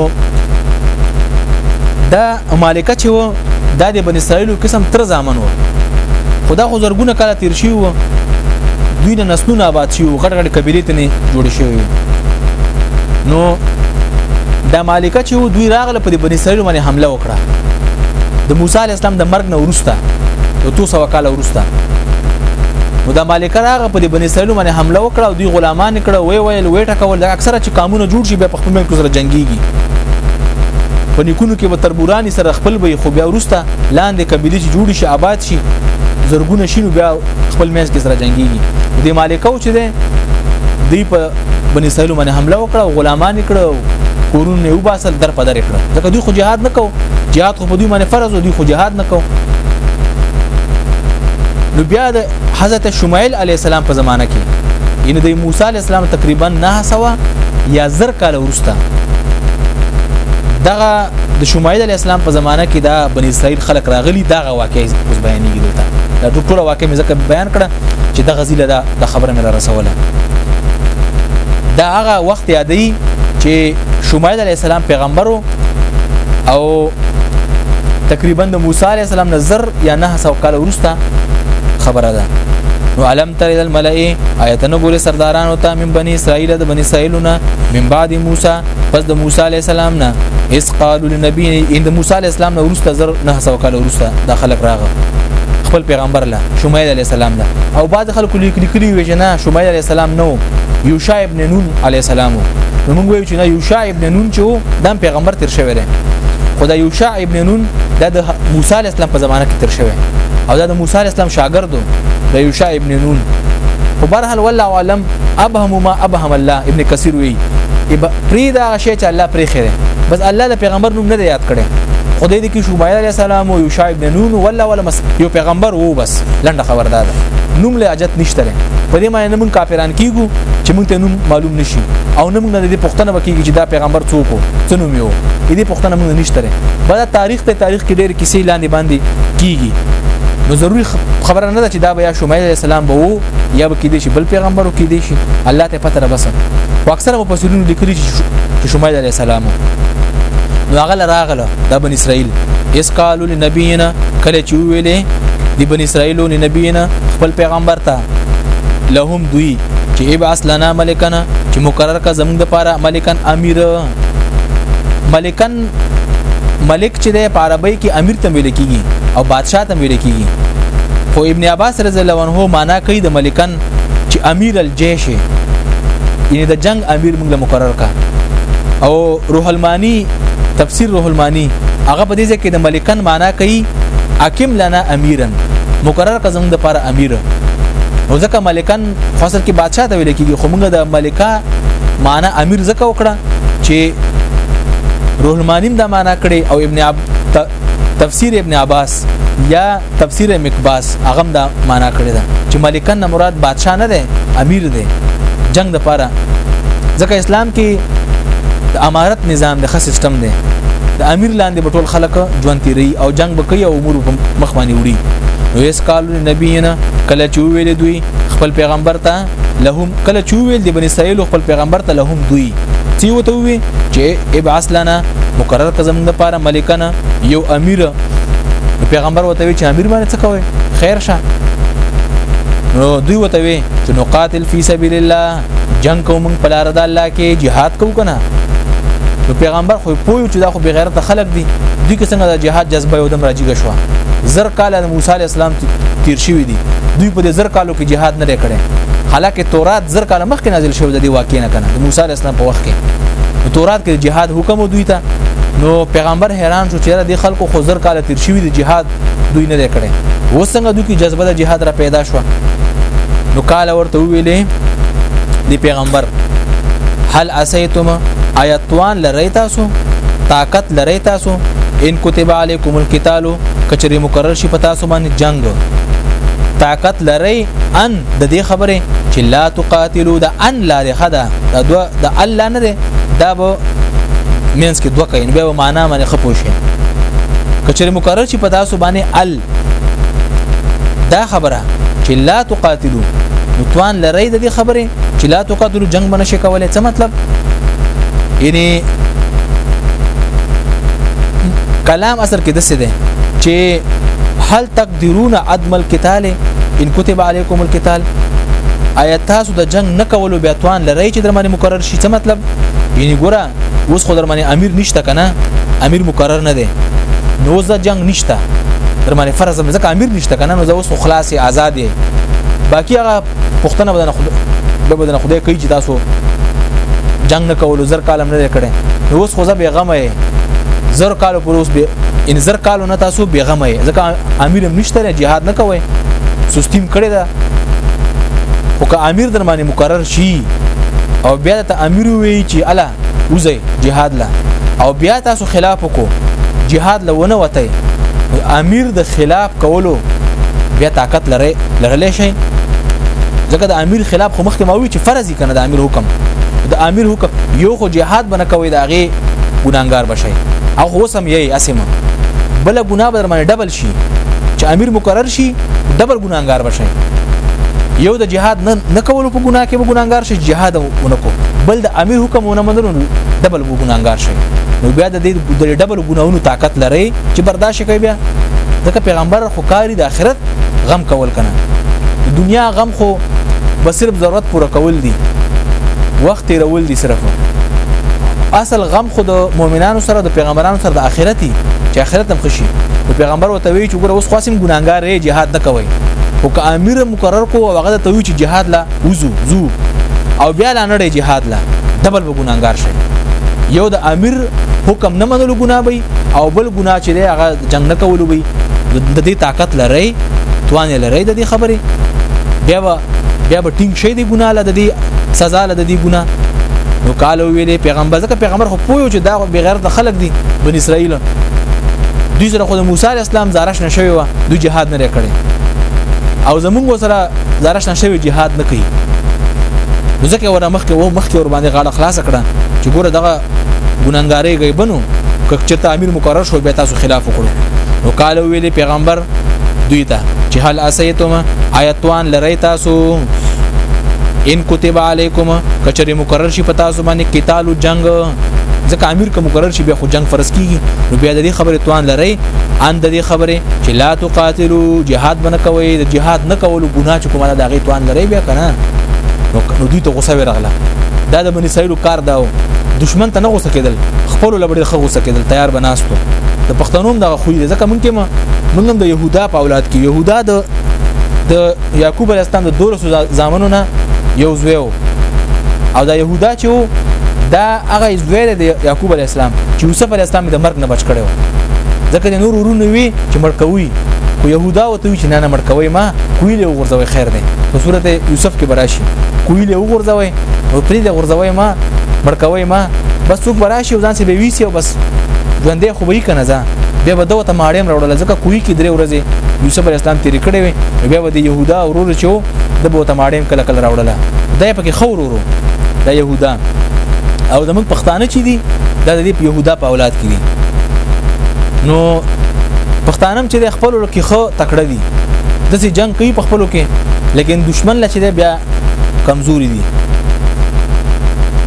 دا مالکه چې و دا د بن اسرائیلو قسم تر ځامن و خدا خو زرګونه کاله تیر شي و دوی نه نسلونه آباد شي غټ غټ قبیلې ته نه جوړ شوی نو دا مالکه چې دوی راغله په بن اسرائیل باندې حمله وکړه د موسی علی السلام د مرګ نه ورسته د 200 کال ورسته نو دا مالکه راغه په بن اسرائیل باندې حمله وکړه او دوی غلامان کړه وی ویل وی ټکول دا اکثره چې قانون جوړ شي بیا په خپل ملک سره جنگيږي په نیکونو کې به تربوران سره خپل وي خو بیا ورسته لاندې قبيله چې جوړ شي آباد شي زرګونه شینو بیا خپل مینس کې سره جنگيږي د مالکو چې ده دی په بنی اسرائیل باندې حمله وکړه او غلامان کړه کورونه یو باسل در په در کړه ځکه دوی خو جهاد نکو جهاد خو په دوی باندې فرض او دوی خو جهاد نکو نو بیا د حضرت شمایل علی السلام په زمانہ کې یعنی د موسی علی السلام تقریبا 900 یا زر کال ورسته دغه د شمایل علی السلام په زمانه کې دا بنی اسرائیل خلق راغلي دا واقعي اوس بیانېږي دلته دا ټول واقعي مې ځکه بیان کړه چې د غزیله دا د خبره مې را رسوله دا هغه وخت یادې چې شمایل علی السلام پیغمبرو او تقریبا د موسی علی السلام نظر یا نه سو کال ورسته خبره ده نو علم تر الملئ آیتن ګوره سردارانو ته من بنی اسرائیل د بنی اسرائیلونه من بعد موسی پس د موسی علی السلام نه اس قالو لنبی ان د موسی علی السلام نه ورسته زر نه سو کال ورسته د خلک راغ خپل پیغمبر له شمعیل علی السلام له او بعد خلکو لیک لیکلی وی جنا شمعیل علی السلام نو یوشع ابن نون علی السلام نو موږ وی چې نه یوشع ابن نون چې دام پیغمبر تر شوی دی خدای یوشع ابن نون دا د موسی علی السلام په زمانه کې تر شوی او دا د موسی علی السلام شاګردو د یوشع ابن نون خو برحال والله عالم ابهم ما ابهم الله ابن کثیر وی پری دا شی چې الله پرې خره بس الله د پیغمبر نوم نه یاد کړي خدای دې کې شومایل علی السلام او یوشع ابن نون والله ولا مس یو پیغمبر وو بس لنډه خبر ده نوم له اجت نشته په دې معنی موږ کافران کیګو چې موږ ته نوم معلوم نشي او نوم نه دې پښتنه وکیږي چې دا پیغمبر څوک څنو میو دې پښتنه موږ نشته لري بل تاریخ ته تاریخ کې ډېر کیسې لاندې باندې کیږي نو ضروری خبره نه ده چې دا بیا شمایل علیه السلام به وو یا به کېدې شي بل پیغمبرو کېدې شي الله ته پته ربسه خو اکثره مفسرینو لیکلي چې شمایل علیه السلام نو هغه راغله د بن اسرائیل اس قالو لنبینا کله چې ویلې د بن اسرائیلو لنبینا خپل پیغمبر ته لهم دوی چې ابعث لنا ملکنا چې مقرر کا زموږ لپاره ملکن امیر ملکن ملک چې د عربی کې امیر ته ویل کیږي او بادشاه ته ویل کیږي خو ابن عباس رضی الله عنه معنا کوي د ملکن چې امیر الجيش یعنی د جنگ امیر موږ مقرر کا او روح المانی تفسیر روح المانی هغه په دې ځکه د ملکن معنا کوي حاکم لنا امیرن مقرر کزم د پر امیر او ځکه ملکن فصل کې بادشاہ ته ویل کېږي خو موږ د ملکه معنی امیر زکه وکړه چې روح المانیم دا معنی کړي او ابن عب تفسیر ابن عباس یا تفسیر مکباس هغه دا معنی کړی دا چې ملکن نه مراد بادشاہ نه دی امیر دی جنگ د پاره ځکه اسلام کې د امارت نظام د خاص سیستم دی د امیر لاندې بټول خلک ژوند تیری او جنگ بکي او امور مخ باندې وړي نو یس کال نبینا کله چې ویل دوی خپل پیغمبر ته لهم کله چې ویل دی بنی اسرائیل خپل پیغمبر ته لهم دوی چې وته وی چې ابعث لنا مقرر کزم د پاره ملکنا یو امیر پیغمبر وته وی چې امیر باندې څه کوي خیر شه نو دوی وته وی چې نقاتل فی سبیل الله جنگ کو مونږ په لار د الله کې jihad کو کنه نو پیغمبر خو پوه چې دا خو بغیرت خلق دي دوی کې څنګه د جهاد جذبه یو دم راځي شو زر کال د موسی علی السلام تیر شوی دي دوی په زر کالو کې جهاد نه کړي حالکه تورات زر کال مخکې نازل شوی د دې واقع نه کنه د موسی علی السلام په وخت کې تورات کې جهاد حکم دوی ته نو پیغمبر حیران شو چې د خلکو خو زر کال تیر شوی دي جهاد دوی نه کړي اوس څنګه دوی کې جذبه د جهاد را پیدا شو نو قال ورته ویلې دی پیغمبر هل اسیتم ایتوان لری تاسو طاقت لری تاسو ان كتب عليكم القتال کچری مقرر شي پتا سو باندې جنگ طاقت لری ان د دې خبره چې لا تقاتلو د ان لا ده خدا د دو د الله نه ده دا به مینس کې دوه کین به معنا باندې خپو شي کچره مقرر چې په تاسو باندې ال دا خبره چې لا تقاتلو متوان لری د دې خبره چې لا تقاتلو جنگ باندې شي کولای څه مطلب یعنی کلام اصل کې دسه ده چې هل تک تقدرون عدم القتال ان كتب عليكم القتال آیا تاسو د جنگ نه کولو بیا توان لرئ چې درمنې مقرر شي څه مطلب یعنی ګوره اوس خو درمنې امیر نشته کنه امیر مقرر نه دی نو ځ جنگ نشته درمنې فرض ځکه امیر نشته کنه نو زه اوس خلاص آزاد یم باقی هغه پښتنه بدن خدای به بدن خدای کوي چې تاسو جنگ نه کولو زر کالم نه کړي نو اوس خو زه به غمه یې زر کالو پر اوس به ان زر کالو نه تاسو به غمه یې ځکه امیر هم نشته جهاد نه کوي سستیم کړی دا خو که امیر در باندې مقرر شي او بیا ته امیر وی چې الا وزي جهاد لا او بیا تاسو خلاف کو جهاد لونه وته امیر د خلاف کولو بیا طاقت لري لرلې شي ځکه د امیر خلاف خو مخکې ما وی چې فرض کنه د امیر حکم د امیر حکم یو خو جهاد بنه کوي دا غي ګناګار بشي او خو سم یې اسمه بل ګنا به در باندې ډبل شي چې امیر مقرر شي ډبل ګناګار بشي یو د جهاد نه نه کول په ګناه کې به ګناګار شي جهاد ونکو بل د امیر حکم ونه منلو ډبل به ګناګار شي نو بیا د دې ډبل ګناونو طاقت لري چې برداشت کوي بیا ځکه پیغمبر خو کاری د آخرت غم کول کنه دنیا غم خو به صرف ضرورت پوره کول دي وخت رول دي صرف اصل غم خو د مؤمنانو سره د پیغمبرانو سره د آخرتي چې آخرت هم خوشي د پیغمبر ته وی چې ګوره اوس خاصم ګناګار یې جهاد نه کوي او که امیر مقرر کو او هغه ته وی چې جهاد لا وزو زو او بیا لا نړې جهاد لا دبل به ګناګار شي یو د امیر حکم نه منلو ګنا وي او بل ګنا چې هغه جنگ نه کول وي د دې طاقت لري توان لري د دې خبرې بیا به بیا به ټینګ شي د ګنا له د دې سزا له د دې ګنا نو قالو ویلې پیغمبر ځکه پیغمبر پوه چې دا خو بغیرت خلک دي بن اسرائیل دوی سره خو د موسی علی السلام زارش نشوي و دوی جهاد نه کړي او زمونږ سره زارش نشوي جهاد نه کوي ځکه ور مخکې و مخکې ور باندې غاړه خلاص کړه چې ګوره دغه ګناګارې غیبنو که چېرته امیر مقرر شو بیا تاسو خلاف وکړو نو قال ویلي پیغمبر دوی ته چې هل اسیتم آیتوان لری تاسو ان کتب علیکم کچری مقرر شي پتا سو باندې قتال جنگ ځکه امیر که مقرر شي بیا خو جنگ فرض کیږي نو بیا د دې خبره توان لري ان د دې خبره چې لا تقاتلوا جهاد بنه کوي د جهاد نه کولو ګناه چې کومه دا غي توان لري بیا کنه نو دوی ته غوسه ورغله دا د بنی اسرائیل کار داو دشمن ته نه غوسه کېدل خپل لبړې خو غوسه کېدل تیار بناستو د پښتنوم دغه خوې ځکه مونږ کې موږ هم د يهودا په اولاد کې يهودا د د یعقوب علی السلام د دولس زامنو نه یو زوی او دا يهودا چې وو دا هغه زوی دی د یعقوب علی السلام چې یوسف علی السلام د مرګ نه بچ کړو ځکه نور ورونه وی چې مړ کوي خو يهودا وته چې نه نه مړ کوي ما کوی له ورځوي خیر دی په صورت یوسف کې براشي کوی له ورځوي او پرې له ورځوي ما مړ کوي ما بس څوک براشي ځان سي به ویسي او بس ژوندې خو به یې کنه ځه بیا به دوه ته ماړیم راوړل ځکه کوی کې درې ورځې یوسف علی السلام تیر کړې وي بیا به د يهودا اورور چې د بو ته ماړیم کله کله راوړل دا پکې خور ورو دا يهودا او زموږ پښتانه چې دي دا د يهودا په اولاد کې دي نو پښتانم چې د خپل کې خو تکړه دي د سي جنگ کوي په خپل کې لیکن دشمن لچې بیا کمزوري دي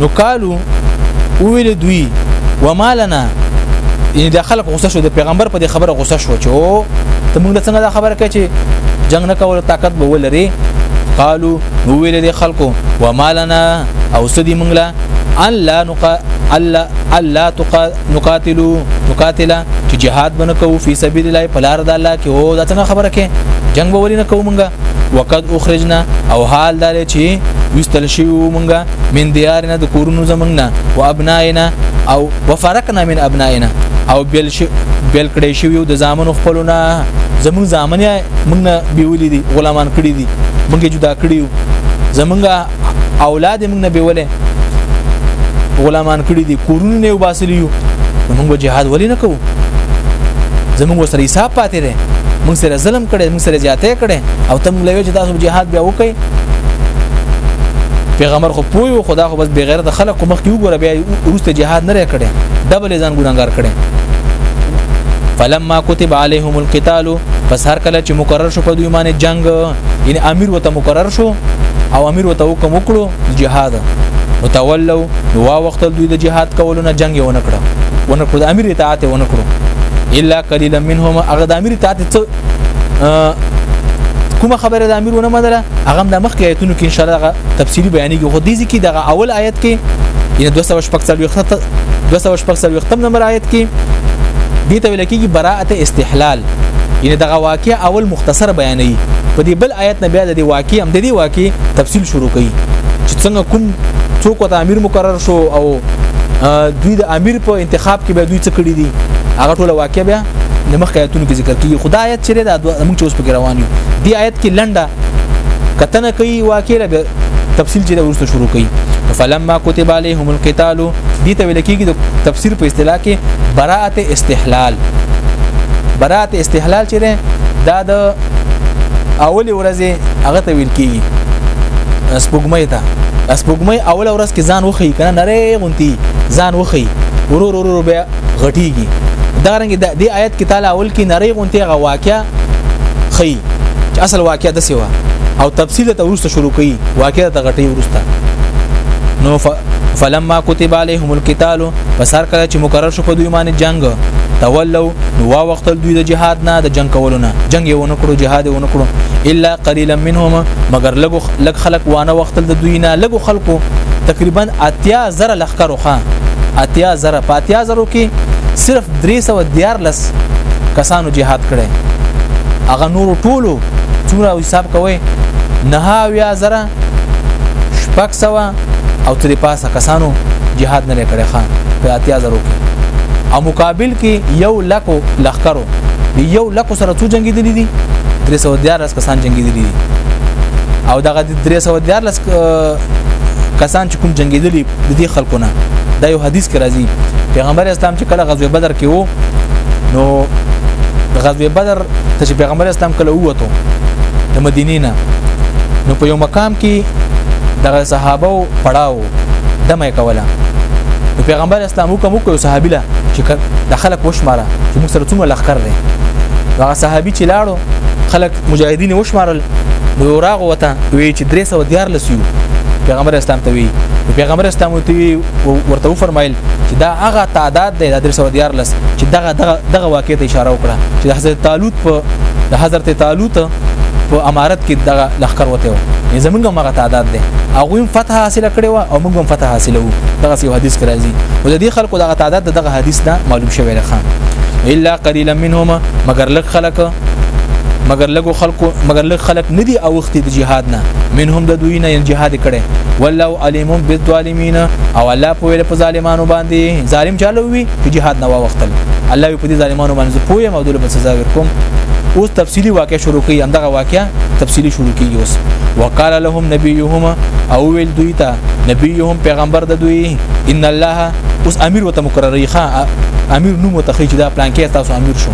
نو قالو ویل دوی وما لنا یعنی د خلک غوسه شو د پیغمبر په دې خبره غوسه شو چې او ته موږ څنګه دا خبره کوي چې جنگ نه کول طاقت به ولري قالو نو ویل د خلکو وما لنا او سدي موږ لا الا نقا الا الا نقاتلو نقاتلا چې جهاد بنه کوو فی سبیل الله په لار د الله کې او دا څنګه خبره کې جنگ به ولې نه کوو موږ وقد اخرجنا او حال دار چې وستل شي موږ من دیارنا د کورونو زمنګ نه او ابناینا او وفرقنا من ابناینا او بل شي بل کړي شي د زامنو خپلونه زمنګ زامن موږ بیولې دي غلامان کړي دي موږ جدا کړي زمنګ اولاد موږ نه بیولې غلامان کړي دي کورونه نه وباسلی یو موږ جهاد ولې نه کوو زموږ سره حساب پاتې دی موږ سره ظلم کړي موږ سره زیاته کړي او تم لوي چې تاسو جهاد بیا وکړي پیغمبر خو پویو خدا خو بس بغیر د خلکو مخ کې وګوره بیا ورسته جهاد نه کړي ډبل ځان ګناګار کړي فلما كتب عليهم القتال پس هر کله چې مقرر شو په دوی باندې جنگ یعنی امیر وته مقرر شو او امیر وته حکم وکړو جهاد متولوا نو وخت دوی د جهاد کولو نه جنگ ونه کړو ونه کړو د امیر اطاعت ونه کړو الا قليلا منهم اغه د امیر اطاعت کومه خبره د امیر ونه منله هغه د مخکې آیتونو کې ان شاء الله تفصیلی بیانېږي خو دې ځکه دغه اول آیت کې یعنی 246 نمبر آیت کې دې ته ویل کېږي براءت استحلال یعنی دغه واقع اول مختصر بیانوي په دې بل آیت نه بیا د واقع هم د دې واقع تفصیل شروع کړي چې څنګه کوم څوک ته امیر مقرر شو او دوی د امیر په انتخاب کې به دوی څه کړی دي هغه ټول واقع بیا د مخکې آیتونو کې ذکر کیږي خدای آیت چې دا موږ چې اوس په روان یو دی آیت کې لنډه کتنه کوي واقع له تفصیل چې ورسته شروع کوي فلما كتب عليهم القتال دي ته ویل کېږي د تفسیر په اصطلاح کې براءت استحلال براءت استحلال چې ده دا د اول ورځې هغه ته ویل کېږي سپوږمۍ ته سپوږمۍ اول ورځ کې ځان وخی کنه نری غونتی ځان وخی ورور ورور بیا غټيږي دا رنګ د دې آیت کې تعالی اول کې نری غونته غ واقعیا خي چې اصل واقعیا د سیوا او تفصیل ته ورسته شروع کړي واقعیا د غټي ورسته نو ف... فلما كتب عليهم القتال فسر کړه چې مقرر شو په دوی باندې جنگ تولوا نو وا وخت دوی د جهاد نه د جنگ کولو نه جنگ یې ونه کړو جهاد یې ونه کړو الا قليلا منهم مگر لګ خلق وانه وخت د دوی نه لګ خلقو تقریبا اتیا زره لخر ها اتیا زره په اتیا زرو کې صرف 314 کسانو جهاد کړي هغه نور ټولو څومره حساب کوي نه اویا زره شپږ سوه او ترې پاسه کسانو جهاد نه کړی ښه په اتیا زرو کې او مقابل کې یو لکو لخکرو یو لکو سره څو جنگي دي دي 314 کسان جنگي دي دي او دغه 314 کسان چې کوم جنگي دي د دې خلکو نه دا یو حدیث کې راځي پیغمبر اسلام چې کله غزوه بدر کې وو نو غزوه بدر ته چې پیغمبر اسلام کله ووته د مدینې نه نو په یو مقام کې دغه صحابه او پړاو دمه کوله نو پیغمبر اسلام حکم وکړ صحابي له چې د خلک وشماره چې موږ سره څومره لخر دی هغه صحابي چې لاړو خلک مجاهدین وشمارل نو راغ وته وی چې 314 یو پیغمبر اسلام ته وی پیغمبر اسلام ته وی ورته و فرمایل چې دا هغه تعداد دی د 314 چې دغه دغه دغه واقعیت اشاره وکړه چې د حضرت طالوت په د حضرت طالوت په امارت کې دغه لخر وته و زمونږ مغه تعداد دی هغه هم فتح حاصله کړې و او موږ هم فتح حاصله وو دغه یو حدیث کې راځي او د دې خلکو دغه تعداد دغه حدیث نه معلوم شوی دی الا قليلا منهم مگر لک خلق مګر لګو خلکو مګر لګ خلک نه دي اوختي د جهاد نه منهم د دوی نه جهاد کړي والله علیم بالظالمین او الله په ویل په ظالمانو باندې ظالم چالو وي چې جهاد نه واوختل الله په دې ظالمانو باندې پوهه او دوی په سزا ورکوم اوس تفصیلی واقع شروع کړي همدغه واقع تفصیلی شروع کړي اوس وقال لهم نبيهم او ویل دوی ته نبيهم پیغمبر د دوی ان الله اوس امیر وته مقرری ښا امیر نوم وته خې چې دا پلان کې تاسو امیر شو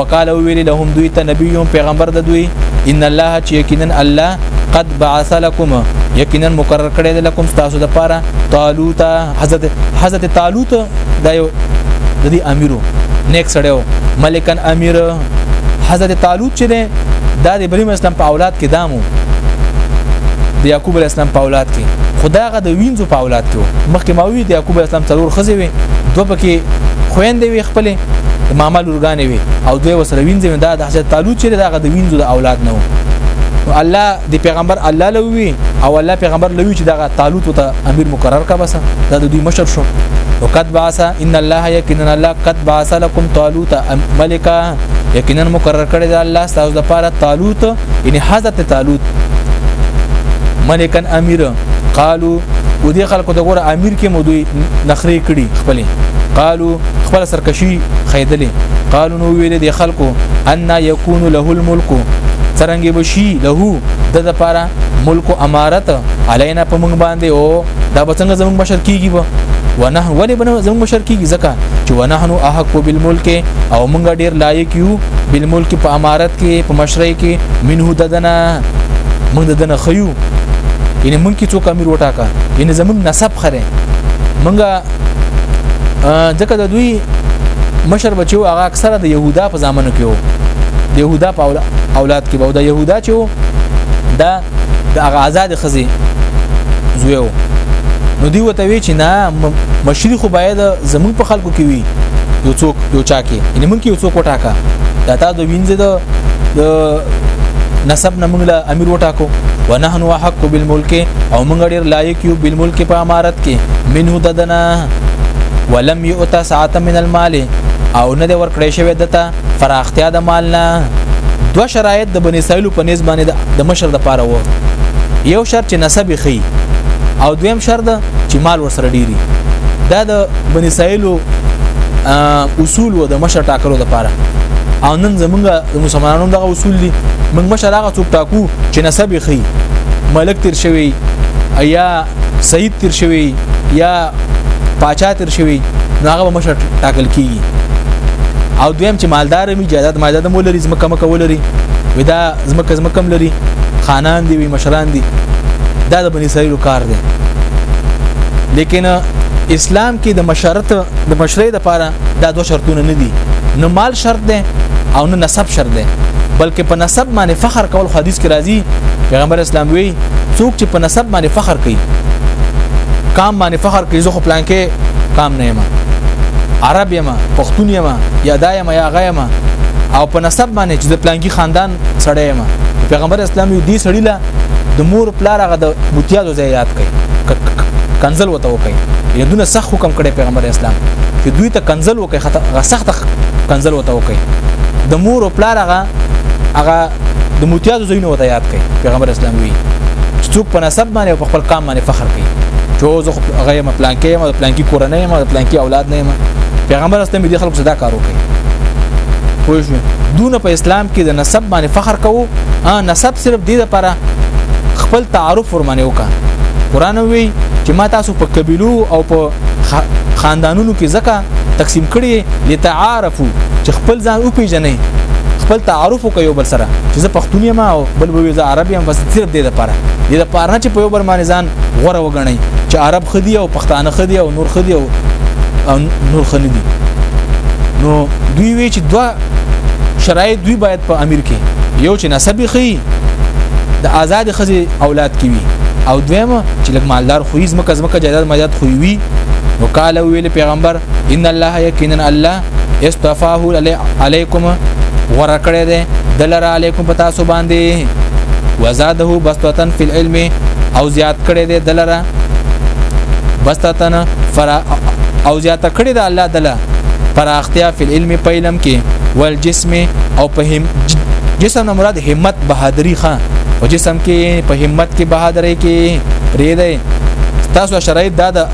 وقاله ویل لهم دوی ته نبی پیغمبر د دوی ان الله چې یقینا الله قد بعث لكم یقینا مقرر کړی دی لكم تاسو د پاره طالوت حضرت حضرت طالوت د یو د دې امیرو نیک سړیو ملکن امیر حضرت طالوت چې دی دا د ابراهيم اسلام په اولاد کې دا د یعقوب علی السلام په اولاد کې خدا غ د وینځو په اولاد کې مخکې ما وی د یعقوب علی السلام څلور خزې وي دوه پکې خويندې وي خپل د ماما لورګانې وي او دوی وسره وینځي دا د حضرت طالوت چې دا د وینځو د اولاد نه وو نو الله د پیغمبر الله لوي او الله پیغمبر لوي چې دا طالوت ته امیر مقرر کا بس دا د دوی مشر شو وقد بعث ان الله یقینا الله قد بعث لكم طالوت ملکا یقینا مقرر کړی دا الله تاسو لپاره طالوت یعنی حضرت طالوت ملکن امیر قالو و دې خلکو د ګوره امیر کې مو دوی نخري کړي خپلې قالو خپل سرکشي خیدلې قالو نو ویلې د خلکو ان یکون له الملک څرنګه بشي له د لپاره ملک امارت علینا په موږ باندې او دا به څنګه زموږ مشر کیږي به ونه ولې به زموږ مشر کیږي ځکه چې ونحنو احق بالملک او موږ ډیر لایق یو بالملک په امارت کې په مشرۍ کې منه ددنه موږ ددنه خيو یعنی موږ کې څوک امیر وټاکا یعنی زموږ نسب خره موږ ځکه د دوی مشر بچو هغه اکثره د يهودا په ځامنو کې وو د يهودا په اولاد کې به د يهودا چې دا د هغه آزاد خزي زویو نو دی وته وی چې نه مشري خو باید زمون په خلکو کې وي یو څوک یو چا کې ان مونږ کې یو څوک وټاکا دا تا د وینځ د نسب نه موږ له امیر وټاکو ونحن حق بالملک او موږ ډیر لایق یو بالملک په امارت کې منه ددنا ولم یؤت ساعه من المال او نه د ورکړې شوی دته فراختیا د مال نه دوه شرایط د بنی اسرائیل په نسبت باندې د مشر د پاره وو یو شرط چې نسب خي او دویم شرط چې مال ورسره ډیری دا د بنی اسرائیل اصول و د مشر ټاکلو د پاره او نن زمونږ د مسلمانانو دغه اصول دي موږ مشر هغه څوک ټاکو چې نسب خي ملک تیر شوی یا سید تیر شوی یا پاچا تیر شوی نو هغه مشر ټاکل کیږي او دویم چې مالدار می جایداد مایداد مو لري زمکه مکه ولري ودا زمکه زمکه لري خانان دی وی مشران دی دا د بنی اسرائیل کار دی لیکن اسلام کې د مشرت د مشرۍ لپاره دا دوه شرطونه نه دي نه مال شرط دی او نه نسب شرط دی بلکې په نسب باندې فخر کول حدیث کې راځي پیغمبر اسلام وی څوک چې په نسب باندې فخر کوي کام باندې فخر کوي زه خو پلان کې کام نه یم عرب یم پښتون یم یا دایم یا غیم او په نسب باندې چې د پلانګي خاندان سړی ما پیغمبر اسلام یو دی سړی لا د مور پلار هغه د متیادو ځای یاد کړي کنزل وته وکړي یادونه سخت حکم کړي پیغمبر اسلام چې دوی ته کنزل وکړي خطر سخت کنزل وته وکړي د مور او پلار هغه هغه د متیادو ځای نه وته یاد کړي پیغمبر اسلام وی څوک په نسب باندې او په خپل قام باندې فخر کوي چې زه خو هغه یم پلان کې یم پلان کې کورنۍ یم پلان کې اولاد نه یم پیغمبر اسلام دې خلکو صدا کار وکړي پوه شو دون په اسلام کې د نسب باندې فخر کوو نسب صرف دې لپاره خپل تعارف ور باندې وکړه قران وی چې ما تاسو په قبيلو او په خاندانونو کې ځکه تقسیم کړي لتعارفو چې خپل ځان وپیژنئ خپل تعارف وکړئ بل سره چې زه پښتون یم او بل به زه عرب یم بس صرف دې لپاره دې لپاره نه چې په یو بل باندې ځان غوره وګڼي چې عرب خدي او پښتانه خدي او نور خدي او نور خدي دي نو دوی وی چې دوا شرایط دوی باید په امیر کې یو چې نسب خي د آزاد خزي اولاد کې وي او دویمه چې لګ مالدار خوې زمکه زمکه جایداد مجاد خوې وي وقال ویل پیغمبر ان الله یقینا الله استفاه علیکم ورکړه ده دلر علیکم پتا سو باندې وزاده بسطتن فی العلم او زیات کړه ده دلر بسطتن فرا او زیات کړه ده الله دلر پراختیا فی العلم په علم کې والجسم او په هم جسم نه مراد همت بهادری خان او جسم کې په همت کې بهادری کې پرې دی تاسو شرایط دا د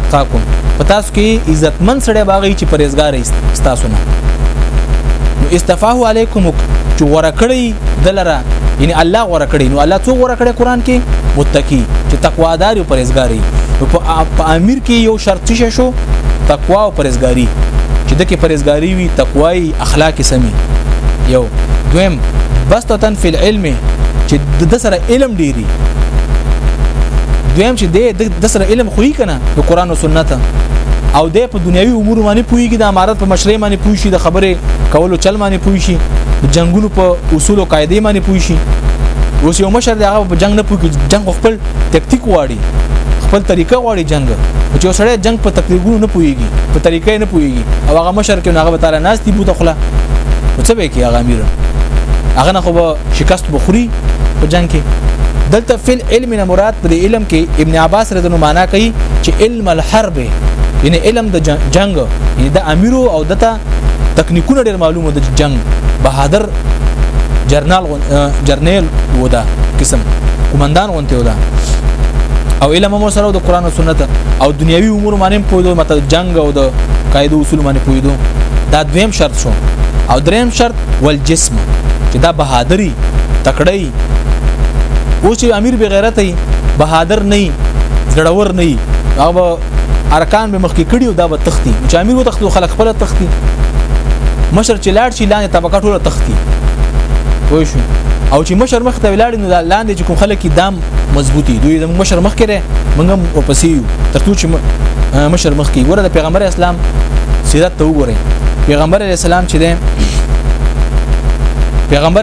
اتقاکم په تاسو کې عزتمن سړی باغی چې پرېزګار تاسو نه نو استفاه علیکم چې غوړه کړی دلره یعنی الله غوړه کړی نو الله څو غوړه کړی قران کې متقی چې تقوادار او پرېزګاری نو په امیر کې یو شرط څه شو تقوا او پرېزګاری چې دکې پرېزګاری وي تقوای اخلاق سمي یو دویم بسطتن فی العلم چې د سره علم ډیری دویم چې د د سره علم خوې کنه د قران او سنت او د په دنیوي امور باندې پويږي د امارت په مشرۍ باندې پوي شي د خبره کولو چل باندې پوي شي د جنگونو په اصول او قاعده باندې پوي شي اوس یو مشر دی هغه په جنگ نه پوي جنگ خپل تکتیک واړي خپل طریقه واړي جنگ چې سړی جنگ په تکتیکونو نه پويږي په طریقې نه پويږي او هغه مشر کې هغه تعالی ناس دی بوته خلا څه به کې هغه امیر هغه نه خو شکست بخوري په جنگ کې دلته فل علم نه مراد په علم کې ابن عباس رضی الله معنا کوي چې علم الحرب یعنی علم د جنگ یعنی د امیر او دته تکنیکونه ډیر معلومه د جنگ بهادر جرنال جرنیل ودا قسم کومندان غونته ودا او علم مو سره د قران او سنت او دنیوي امور باندې پوهیدو مطلب جنگ او د قاعده اصول باندې پوهیدو دا دویم شرط شو او دریم شرط والجسم چې دا بهادری تکړی او چې امیر به غیرت ای بهادر نه ای زړور نه ای هغه ارکان به مخکې کړي او دا به تختی چې امیر و تختو خلک خپل تختی مشر چې لاړ شي لاندې طبقه ټوله تختی وای شو او چې مشر مخ ته ولاړ نو لاندې چې کوم خلک دام مضبوطي دوی د مشر مخ کړي موږ هم ورپسې یو ترڅو چې مشر مخ کې ګوره د پیغمبر اسلام سیرت ته وګورئ پیغمبر اسلام چې ده پیغمبر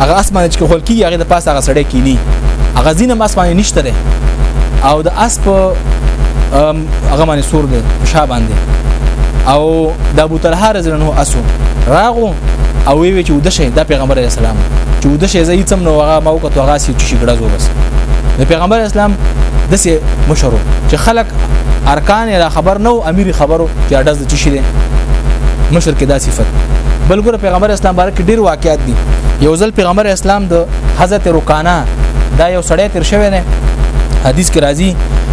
هغه اس باندې چې خول کیږي هغه د پاسه هغه سړی کینی هغه زینه ماس باندې نشته ده او د اس په هغه باندې سور ده شا باندې او د ابو طلحه رضی الله عنه اسو راغو او وی وی چې ودشه د پیغمبر اسلام چې ودشه زې تم نو هغه ما وکړه هغه سي چې ګړه زو بس د پیغمبر اسلام دسه مشرو چې خلک ارکان را خبر نو امیر خبرو چې اډز چې شي مشر کې دا صفت بلګور پیغمبر اسلام بارک ډیر واقعات دي یو ځل پیغمبر اسلام د حضرت رکانه دا یو سړی تیر شوی نه حدیث کې راځي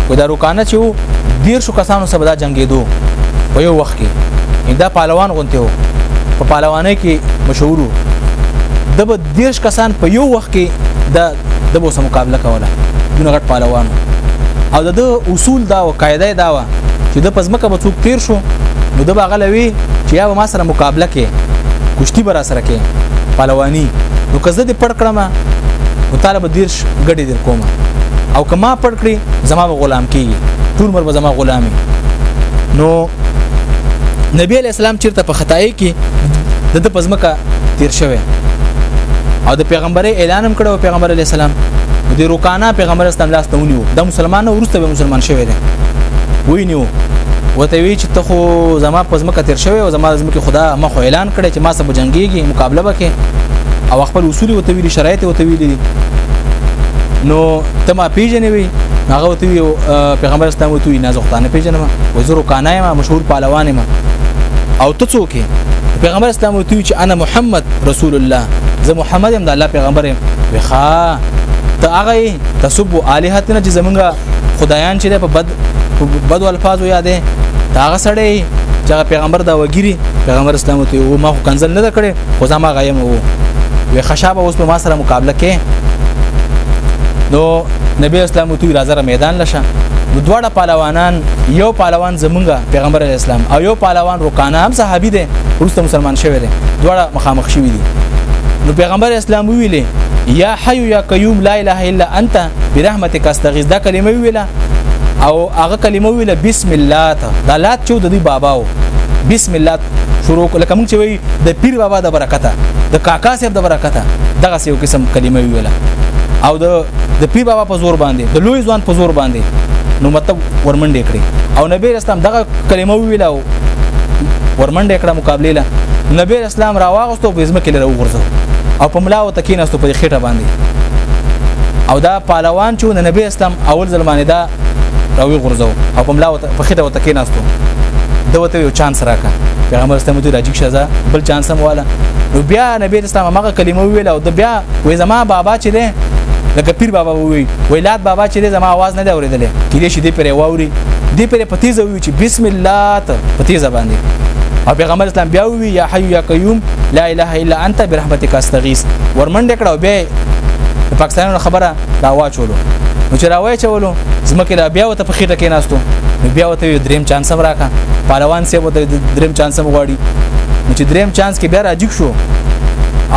و دا رکانه چې و دیر شو کسانو سره دا جنگیدو په یو وخت کې دا پهلوان غونته و په پهلوانۍ کې مشهور و د به دیرش کسان په یو وخت کې د د بو سره مقابله کوله دونه غټ پهلوان او د اصول دا او قاعده دا و چې د پزمکه به څوک تیر شو نو د باغ لوي چې یا ما سره مقابله کې کشتی برا سره کې پهلوانی نو که زه دې پړ کړم نو طالب دیرش ګډي در کوم او که ما پړ کړی زما به غلام کیږي ټول مر به زما غلامي نو نبی علی السلام چیرته په خدای کې د پزمکه تیر شوی او د پیغمبر پیغمبر اعلان هم کړو پیغمبر علی السلام د رکانا پیغمبر اسلام لاس ته ونیو د مسلمانانو ورسته به مسلمان شوی دی وینیو وته وی چې ته خو زما په ځمکه تیر شوی او زما ځمکه خدا ما خو اعلان کړی چې ما سره جنگيږي مقابله وکړي او خپل اصول وته ویلي شرایط وته ویلي نو ته ما پیژنې وی هغه وته وی پیغمبر اسلام وته وی نه زختانه پیژنم وزرو کانای ما مشهور پهلوان ما او ته څوک پیغمبر اسلام ورته چې انا محمد رسول الله زه محمد يم د الله پیغمبر يم وخا ته هغه تسب الہتنا چې زمونږه خدایان چې په بد بد الفاظو یادې دا هغه سړی چې پیغمبر دا وګيري پیغمبر اسلام ته و ما کنزل نه کړي خو زما غایم وو وی خشابه اوس په ما سره مقابله کې نو نبی اسلام ته راځره میدان لشه نو دواړه پهلوانان یو پهلوان زمونږه پیغمبر علی اسلام او یو پهلوان رکانه هم صحابي دی ورسته مسلمان شوی دی دواړه مخامخ شوی دي نو پیغمبر اسلام ویلې یا حی یا قیوم لا اله الا انت برحمتک استغیث دا کلمه ویله او هغه کلمه ویله بسم الله ته دا لات چې د دې باباو بسم الله شروع لکه موږ چې وی د پیر بابا د برکته د کاکا صاحب د برکته دغه یو قسم کلمه ویله او د د پیر بابا په زور باندې د لوی ځوان په زور باندې نو مطلب ورمنډې کړې او نبی اسلام دغه کلمه ویله او ورمنډې کړه مقابله له نبی اسلام راواغستو په ځمکه لره وغورځو او په ملاو تکیناستو په خېټه باندې او دا پهلوان چې نبی اسلام اول ځلمانه دا راوي غورځو او په ملاو په خېټه وته کیناستو دوته یو چانس راکا پیغمبر اسلام دوی راجیک شزا بل چانس هم والا نو بیا نبی اسلام هغه کلمه ویله او د بیا وې زما بابا چې ده لکه پیر بابا وی ویلات بابا چې زما आवाज نه دا اوریدلې کله شي دې پرې واوري دې پرې په تیزه وی چې بسم الله ته په تیزه باندې او پیغمبر اسلام بیا وی یا حی یا قیوم لا اله الا انت برحمتک استغیث ورمنډه کړه او بیا پاکستانونو خبره دا واچولو نو چې راوای چولو زمکه لا بیا وته په خټه کې ناستو نو بیا وته دریم چانس وراکا پهلوان سی وته دریم چانس غواړي نو چې دریم چانس کې بیا راجیک شو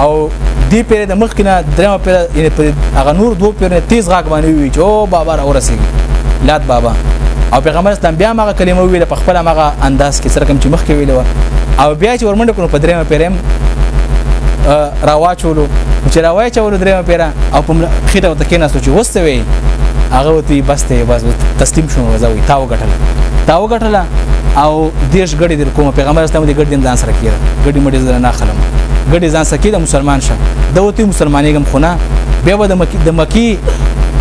او دی پیر د مخ کنه درمه پیر یعنی په هغه نور دوه پیر نه تیز غاګ باندې وی چې او بابا را ورسېږي لات بابا او پیغمبر اسلام بیا مغه کلمه ویله په خپل مغه انداز کې سره کوم چې مخکې ویله او بیا چې ورمنډه کړو په درېمه پیرم راواچولو چې راوای چولو درېمه پیرا او په خېټه وته کې ناسو چې وسته وي هغه وتی بس ته بس تسلیم شوم وځوي تاو غټل تاو غټل او دیر ګډي در کوم پیغمبر اسلام دې ګډي ځان سره کیره ګډي مډي زره نه خلم ګډي ځان سره کیده مسلمان شه دوته مسلمانېږم خو نه بیا به د مکی د مکی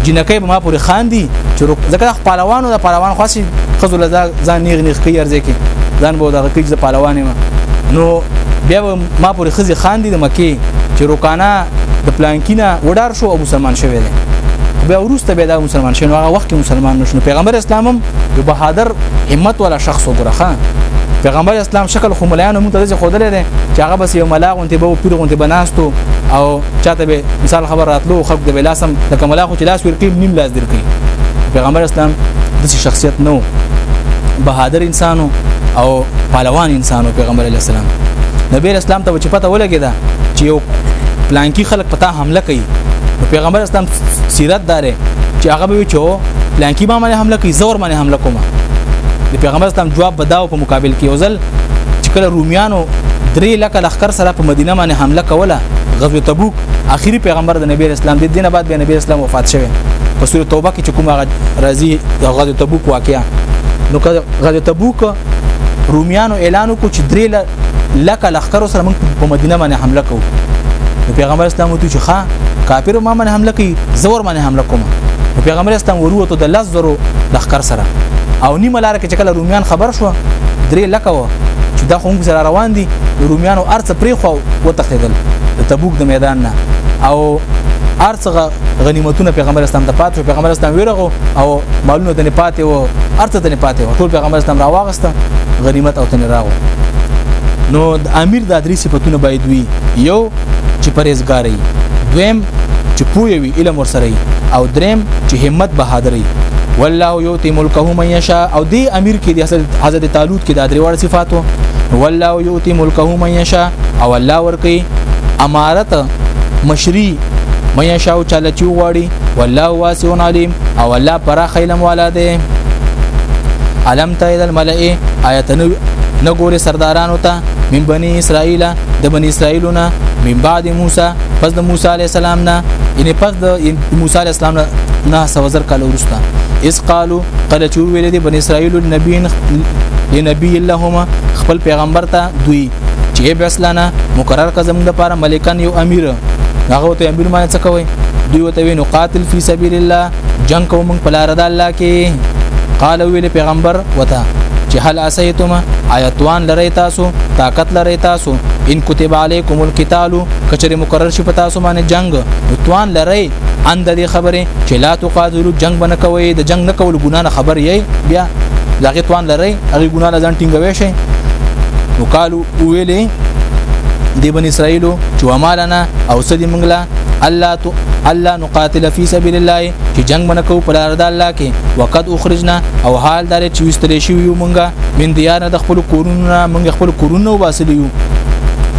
جنکې به ما پورې خان دي چې ځکه پهلوانو د پهلوان خاصي خزل ځان نیغ نیغ کوي ارزه کې ځان به دغه کوي چې پهلوان ما نو بیا ما پورې خزي خان دي د مکی چې روکانا د پلانکینا وډار شو او مسلمان شوی دی بیا ورسته بیا د مسلمان شنو هغه وخت مسلمان نشو پیغمبر اسلام هم یو بهادر همت ولا شخص وګرخه پیغمبر اسلام شکل خو ملایانو مونږ ته خو درلې چې هغه بس یو ملا غونته به پیر غونته بناستو او چاته به مثال خبر راتلو خلق د بلاسم د کملا خو چې لاس ورکی نیم لاس درکی پیغمبر اسلام د شخصیت نو بهادر انسانو او پهلوان انسانو پیغمبر علی السلام نبی اسلام ته چې پته ولګی دا چې یو پلانکی خلک پتا حمله کوي پیغمبر اسلام سیرت داره چې هغه به چو لانکی ما باندې حمله کوي زور باندې حمله کومه د پیغمبر اسلام جواب بداو په مقابل کې اوزل چې کله رومیانو درې لکه لخر سره په مدینه باندې حمله کوله غزوه تبوک اخیری پیغمبر د نبی اسلام د دینه بعد به نبی اسلام وفات شوه په سورۃ توبه کې چې کومه راځي د غزوه تبوک واقعیا نو غزوه تبوک رومیانو اعلان وکړ چې درې لکه لخر سره موږ په مدینه باندې حمله کوو پیغمبر اسلام وته چې ښا کافر ما باندې حمله کوي زور باندې حمله کوم پیغمبر اسلام وروته د لز زرو لخر سره او نیمه لار کې چې کله رومیان خبر شو درې لکه و چې دا خونګ سره روان دي رومیانو ارڅ پرې خو وتخیدل د تبوک د میدان نه او ارڅغه غنیمتونه پیغمبر اسلام ته پاتې پیغمبر اسلام ویرغو او مالونه د نه پاتې وو ارڅ د نه پاتې وو ټول پیغمبر اسلام راوغ غنیمت او تن راغو نو د امیر د درې صفاتونه باید وي یو چې پرېزګاری دویم چې پوی وي علم ورسره او دریم چې همت بهادري والله یؤتی ملکه من یشاء او دی امیر کې د حضرت طالوت کې د درې وړ صفاتو والله یؤتی ملکه من یشاء او الله ورکی امارت مشری من یشاء چاله چې وغواړي والله واسع علیم او الله پراخ علم والا دی علم تید الملئ آیت نه ګوري سردارانو ته من بني اسرائیل د بني اسرائیلونه من بعد موسی پس د موسی علی السلام نه ان پس د موسی علی السلام نه سوزر کال ورسته اس قالو قال چې ویل دي بني اسرائیل النبین لنبی لهما خپل پیغمبر ته دوی چې ای بسلانه مقرر کا زموږ لپاره ملکان یو امیر هغه ته امیر معنی څه کوي دوی وته وینو قاتل فی سبیل الله جنگ کوم په لار د الله کې قال ویل پیغمبر وته چې هل اسیتم آیتوان لری تاسو طاقت لری تاسو ان کتب علیکم القتال کچری مقرر شي په تاسو باندې جنگ وتوان لری ان د دې خبره چې لا تقاتلو جنگ بنه کوي د جنگ نه کول ګنا نه خبر یې بیا دغه توان لري هغه ګنا نه ځان ټینګوي شي وقالو ویلې دی بن اسرائیلو چې ومالنا او سدي منګلا الله تو الله نقاتل فی سبیل الله چې جنگ بنه کو پر ارض الله کې وقد اخرجنا او حال دار چې وستل شي یو مونږه من دیار د خپل کورونه مونږ خپل کورونه وباسلیو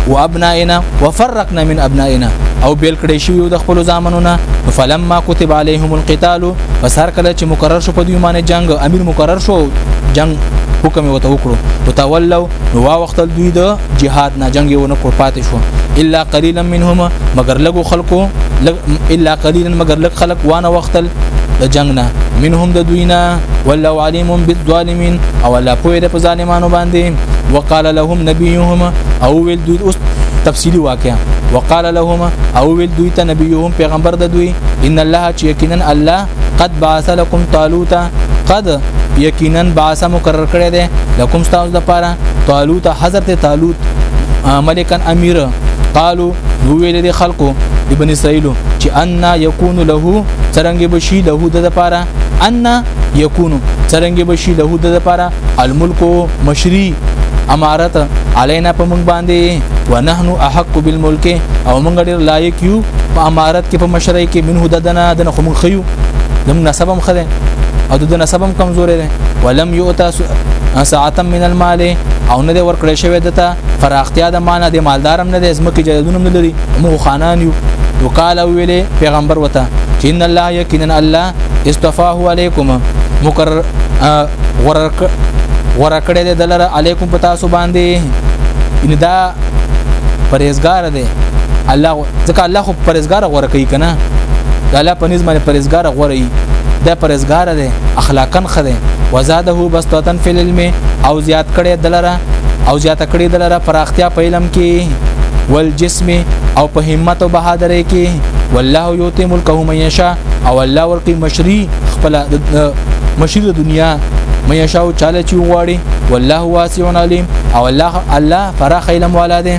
وابنائنا وفرقنا من ابنائنا او بل کړی شوی د خپل ځامنو نه فلما كتب عليهم القتال پس هر کله چې مقرر شو په دوی باندې جنگ امیر مقرر شو جنگ حکم وته وکړو او تولوا نو واختل دوی د جهاد نه جنگ یو نه کړ پاتې شو الا قليلا منهم مگر لګو خلکو الا قليلا مگر لګ خلک وانه وختل د جنگ نه منهم د دوی نه والله عليم بالظالم مين او الله پوهه ده په ظالمانو باندې وقال لهم نبيهم او ویل دوی اوس تفصيلي واقعا وقال لهم او ویل دوی ته نبيهم پیغمبر د دوی ان الله چې یقینا الله قد بعث لكم طالوت قد یقینا بعث مقرر کړی دی لكم تاسو د پاره طالوت حضرت طالوت ملکا امیر قالو نو ویل دي خلکو د بن اسرائیل چې ان یکون له څنګه بشي له د لپاره ان یکون څرنګه بشي له د لپاره الملک مشری امارت علینا په موږ باندې ونحنو احق بالملک او موږ ډیر لایق یو په امارت کې په مشرۍ کې منه ددنه دنه خو موږ خيو زموږ نسبم خده او د نسبم کمزورې ده ولم یؤتا ساعتا من المال او نه ورکړې شوی دته فراختیا د مال د مالدارم نه د زمکه جلدونم نه لري موږ خانان یو وکاله ویلې پیغمبر وته چې ان الله کینن الله استفاه علیکم مقرر غرق ورکړې د دلره علیکم پتا سو باندې ان دا پرهیزګار دی الله ځکه الله خو پرهیزګار غوړه کوي کنه دا الله په نسبت پرهیزګار غوړه وي دا پرهیزګار دی اخلاقا خده وزاده بسطتن فی العلم او زیات کړي دلره او زیات کړي دلره پراختیا په علم کې والجسم او په همت او بهادرۍ کې والله ته ملکه من یشا او الله ورکی مشری خپل مشری د دنیا من یشا او چاله چې وغواړي والله واسع علیم او الله الله فراخ علم والا دی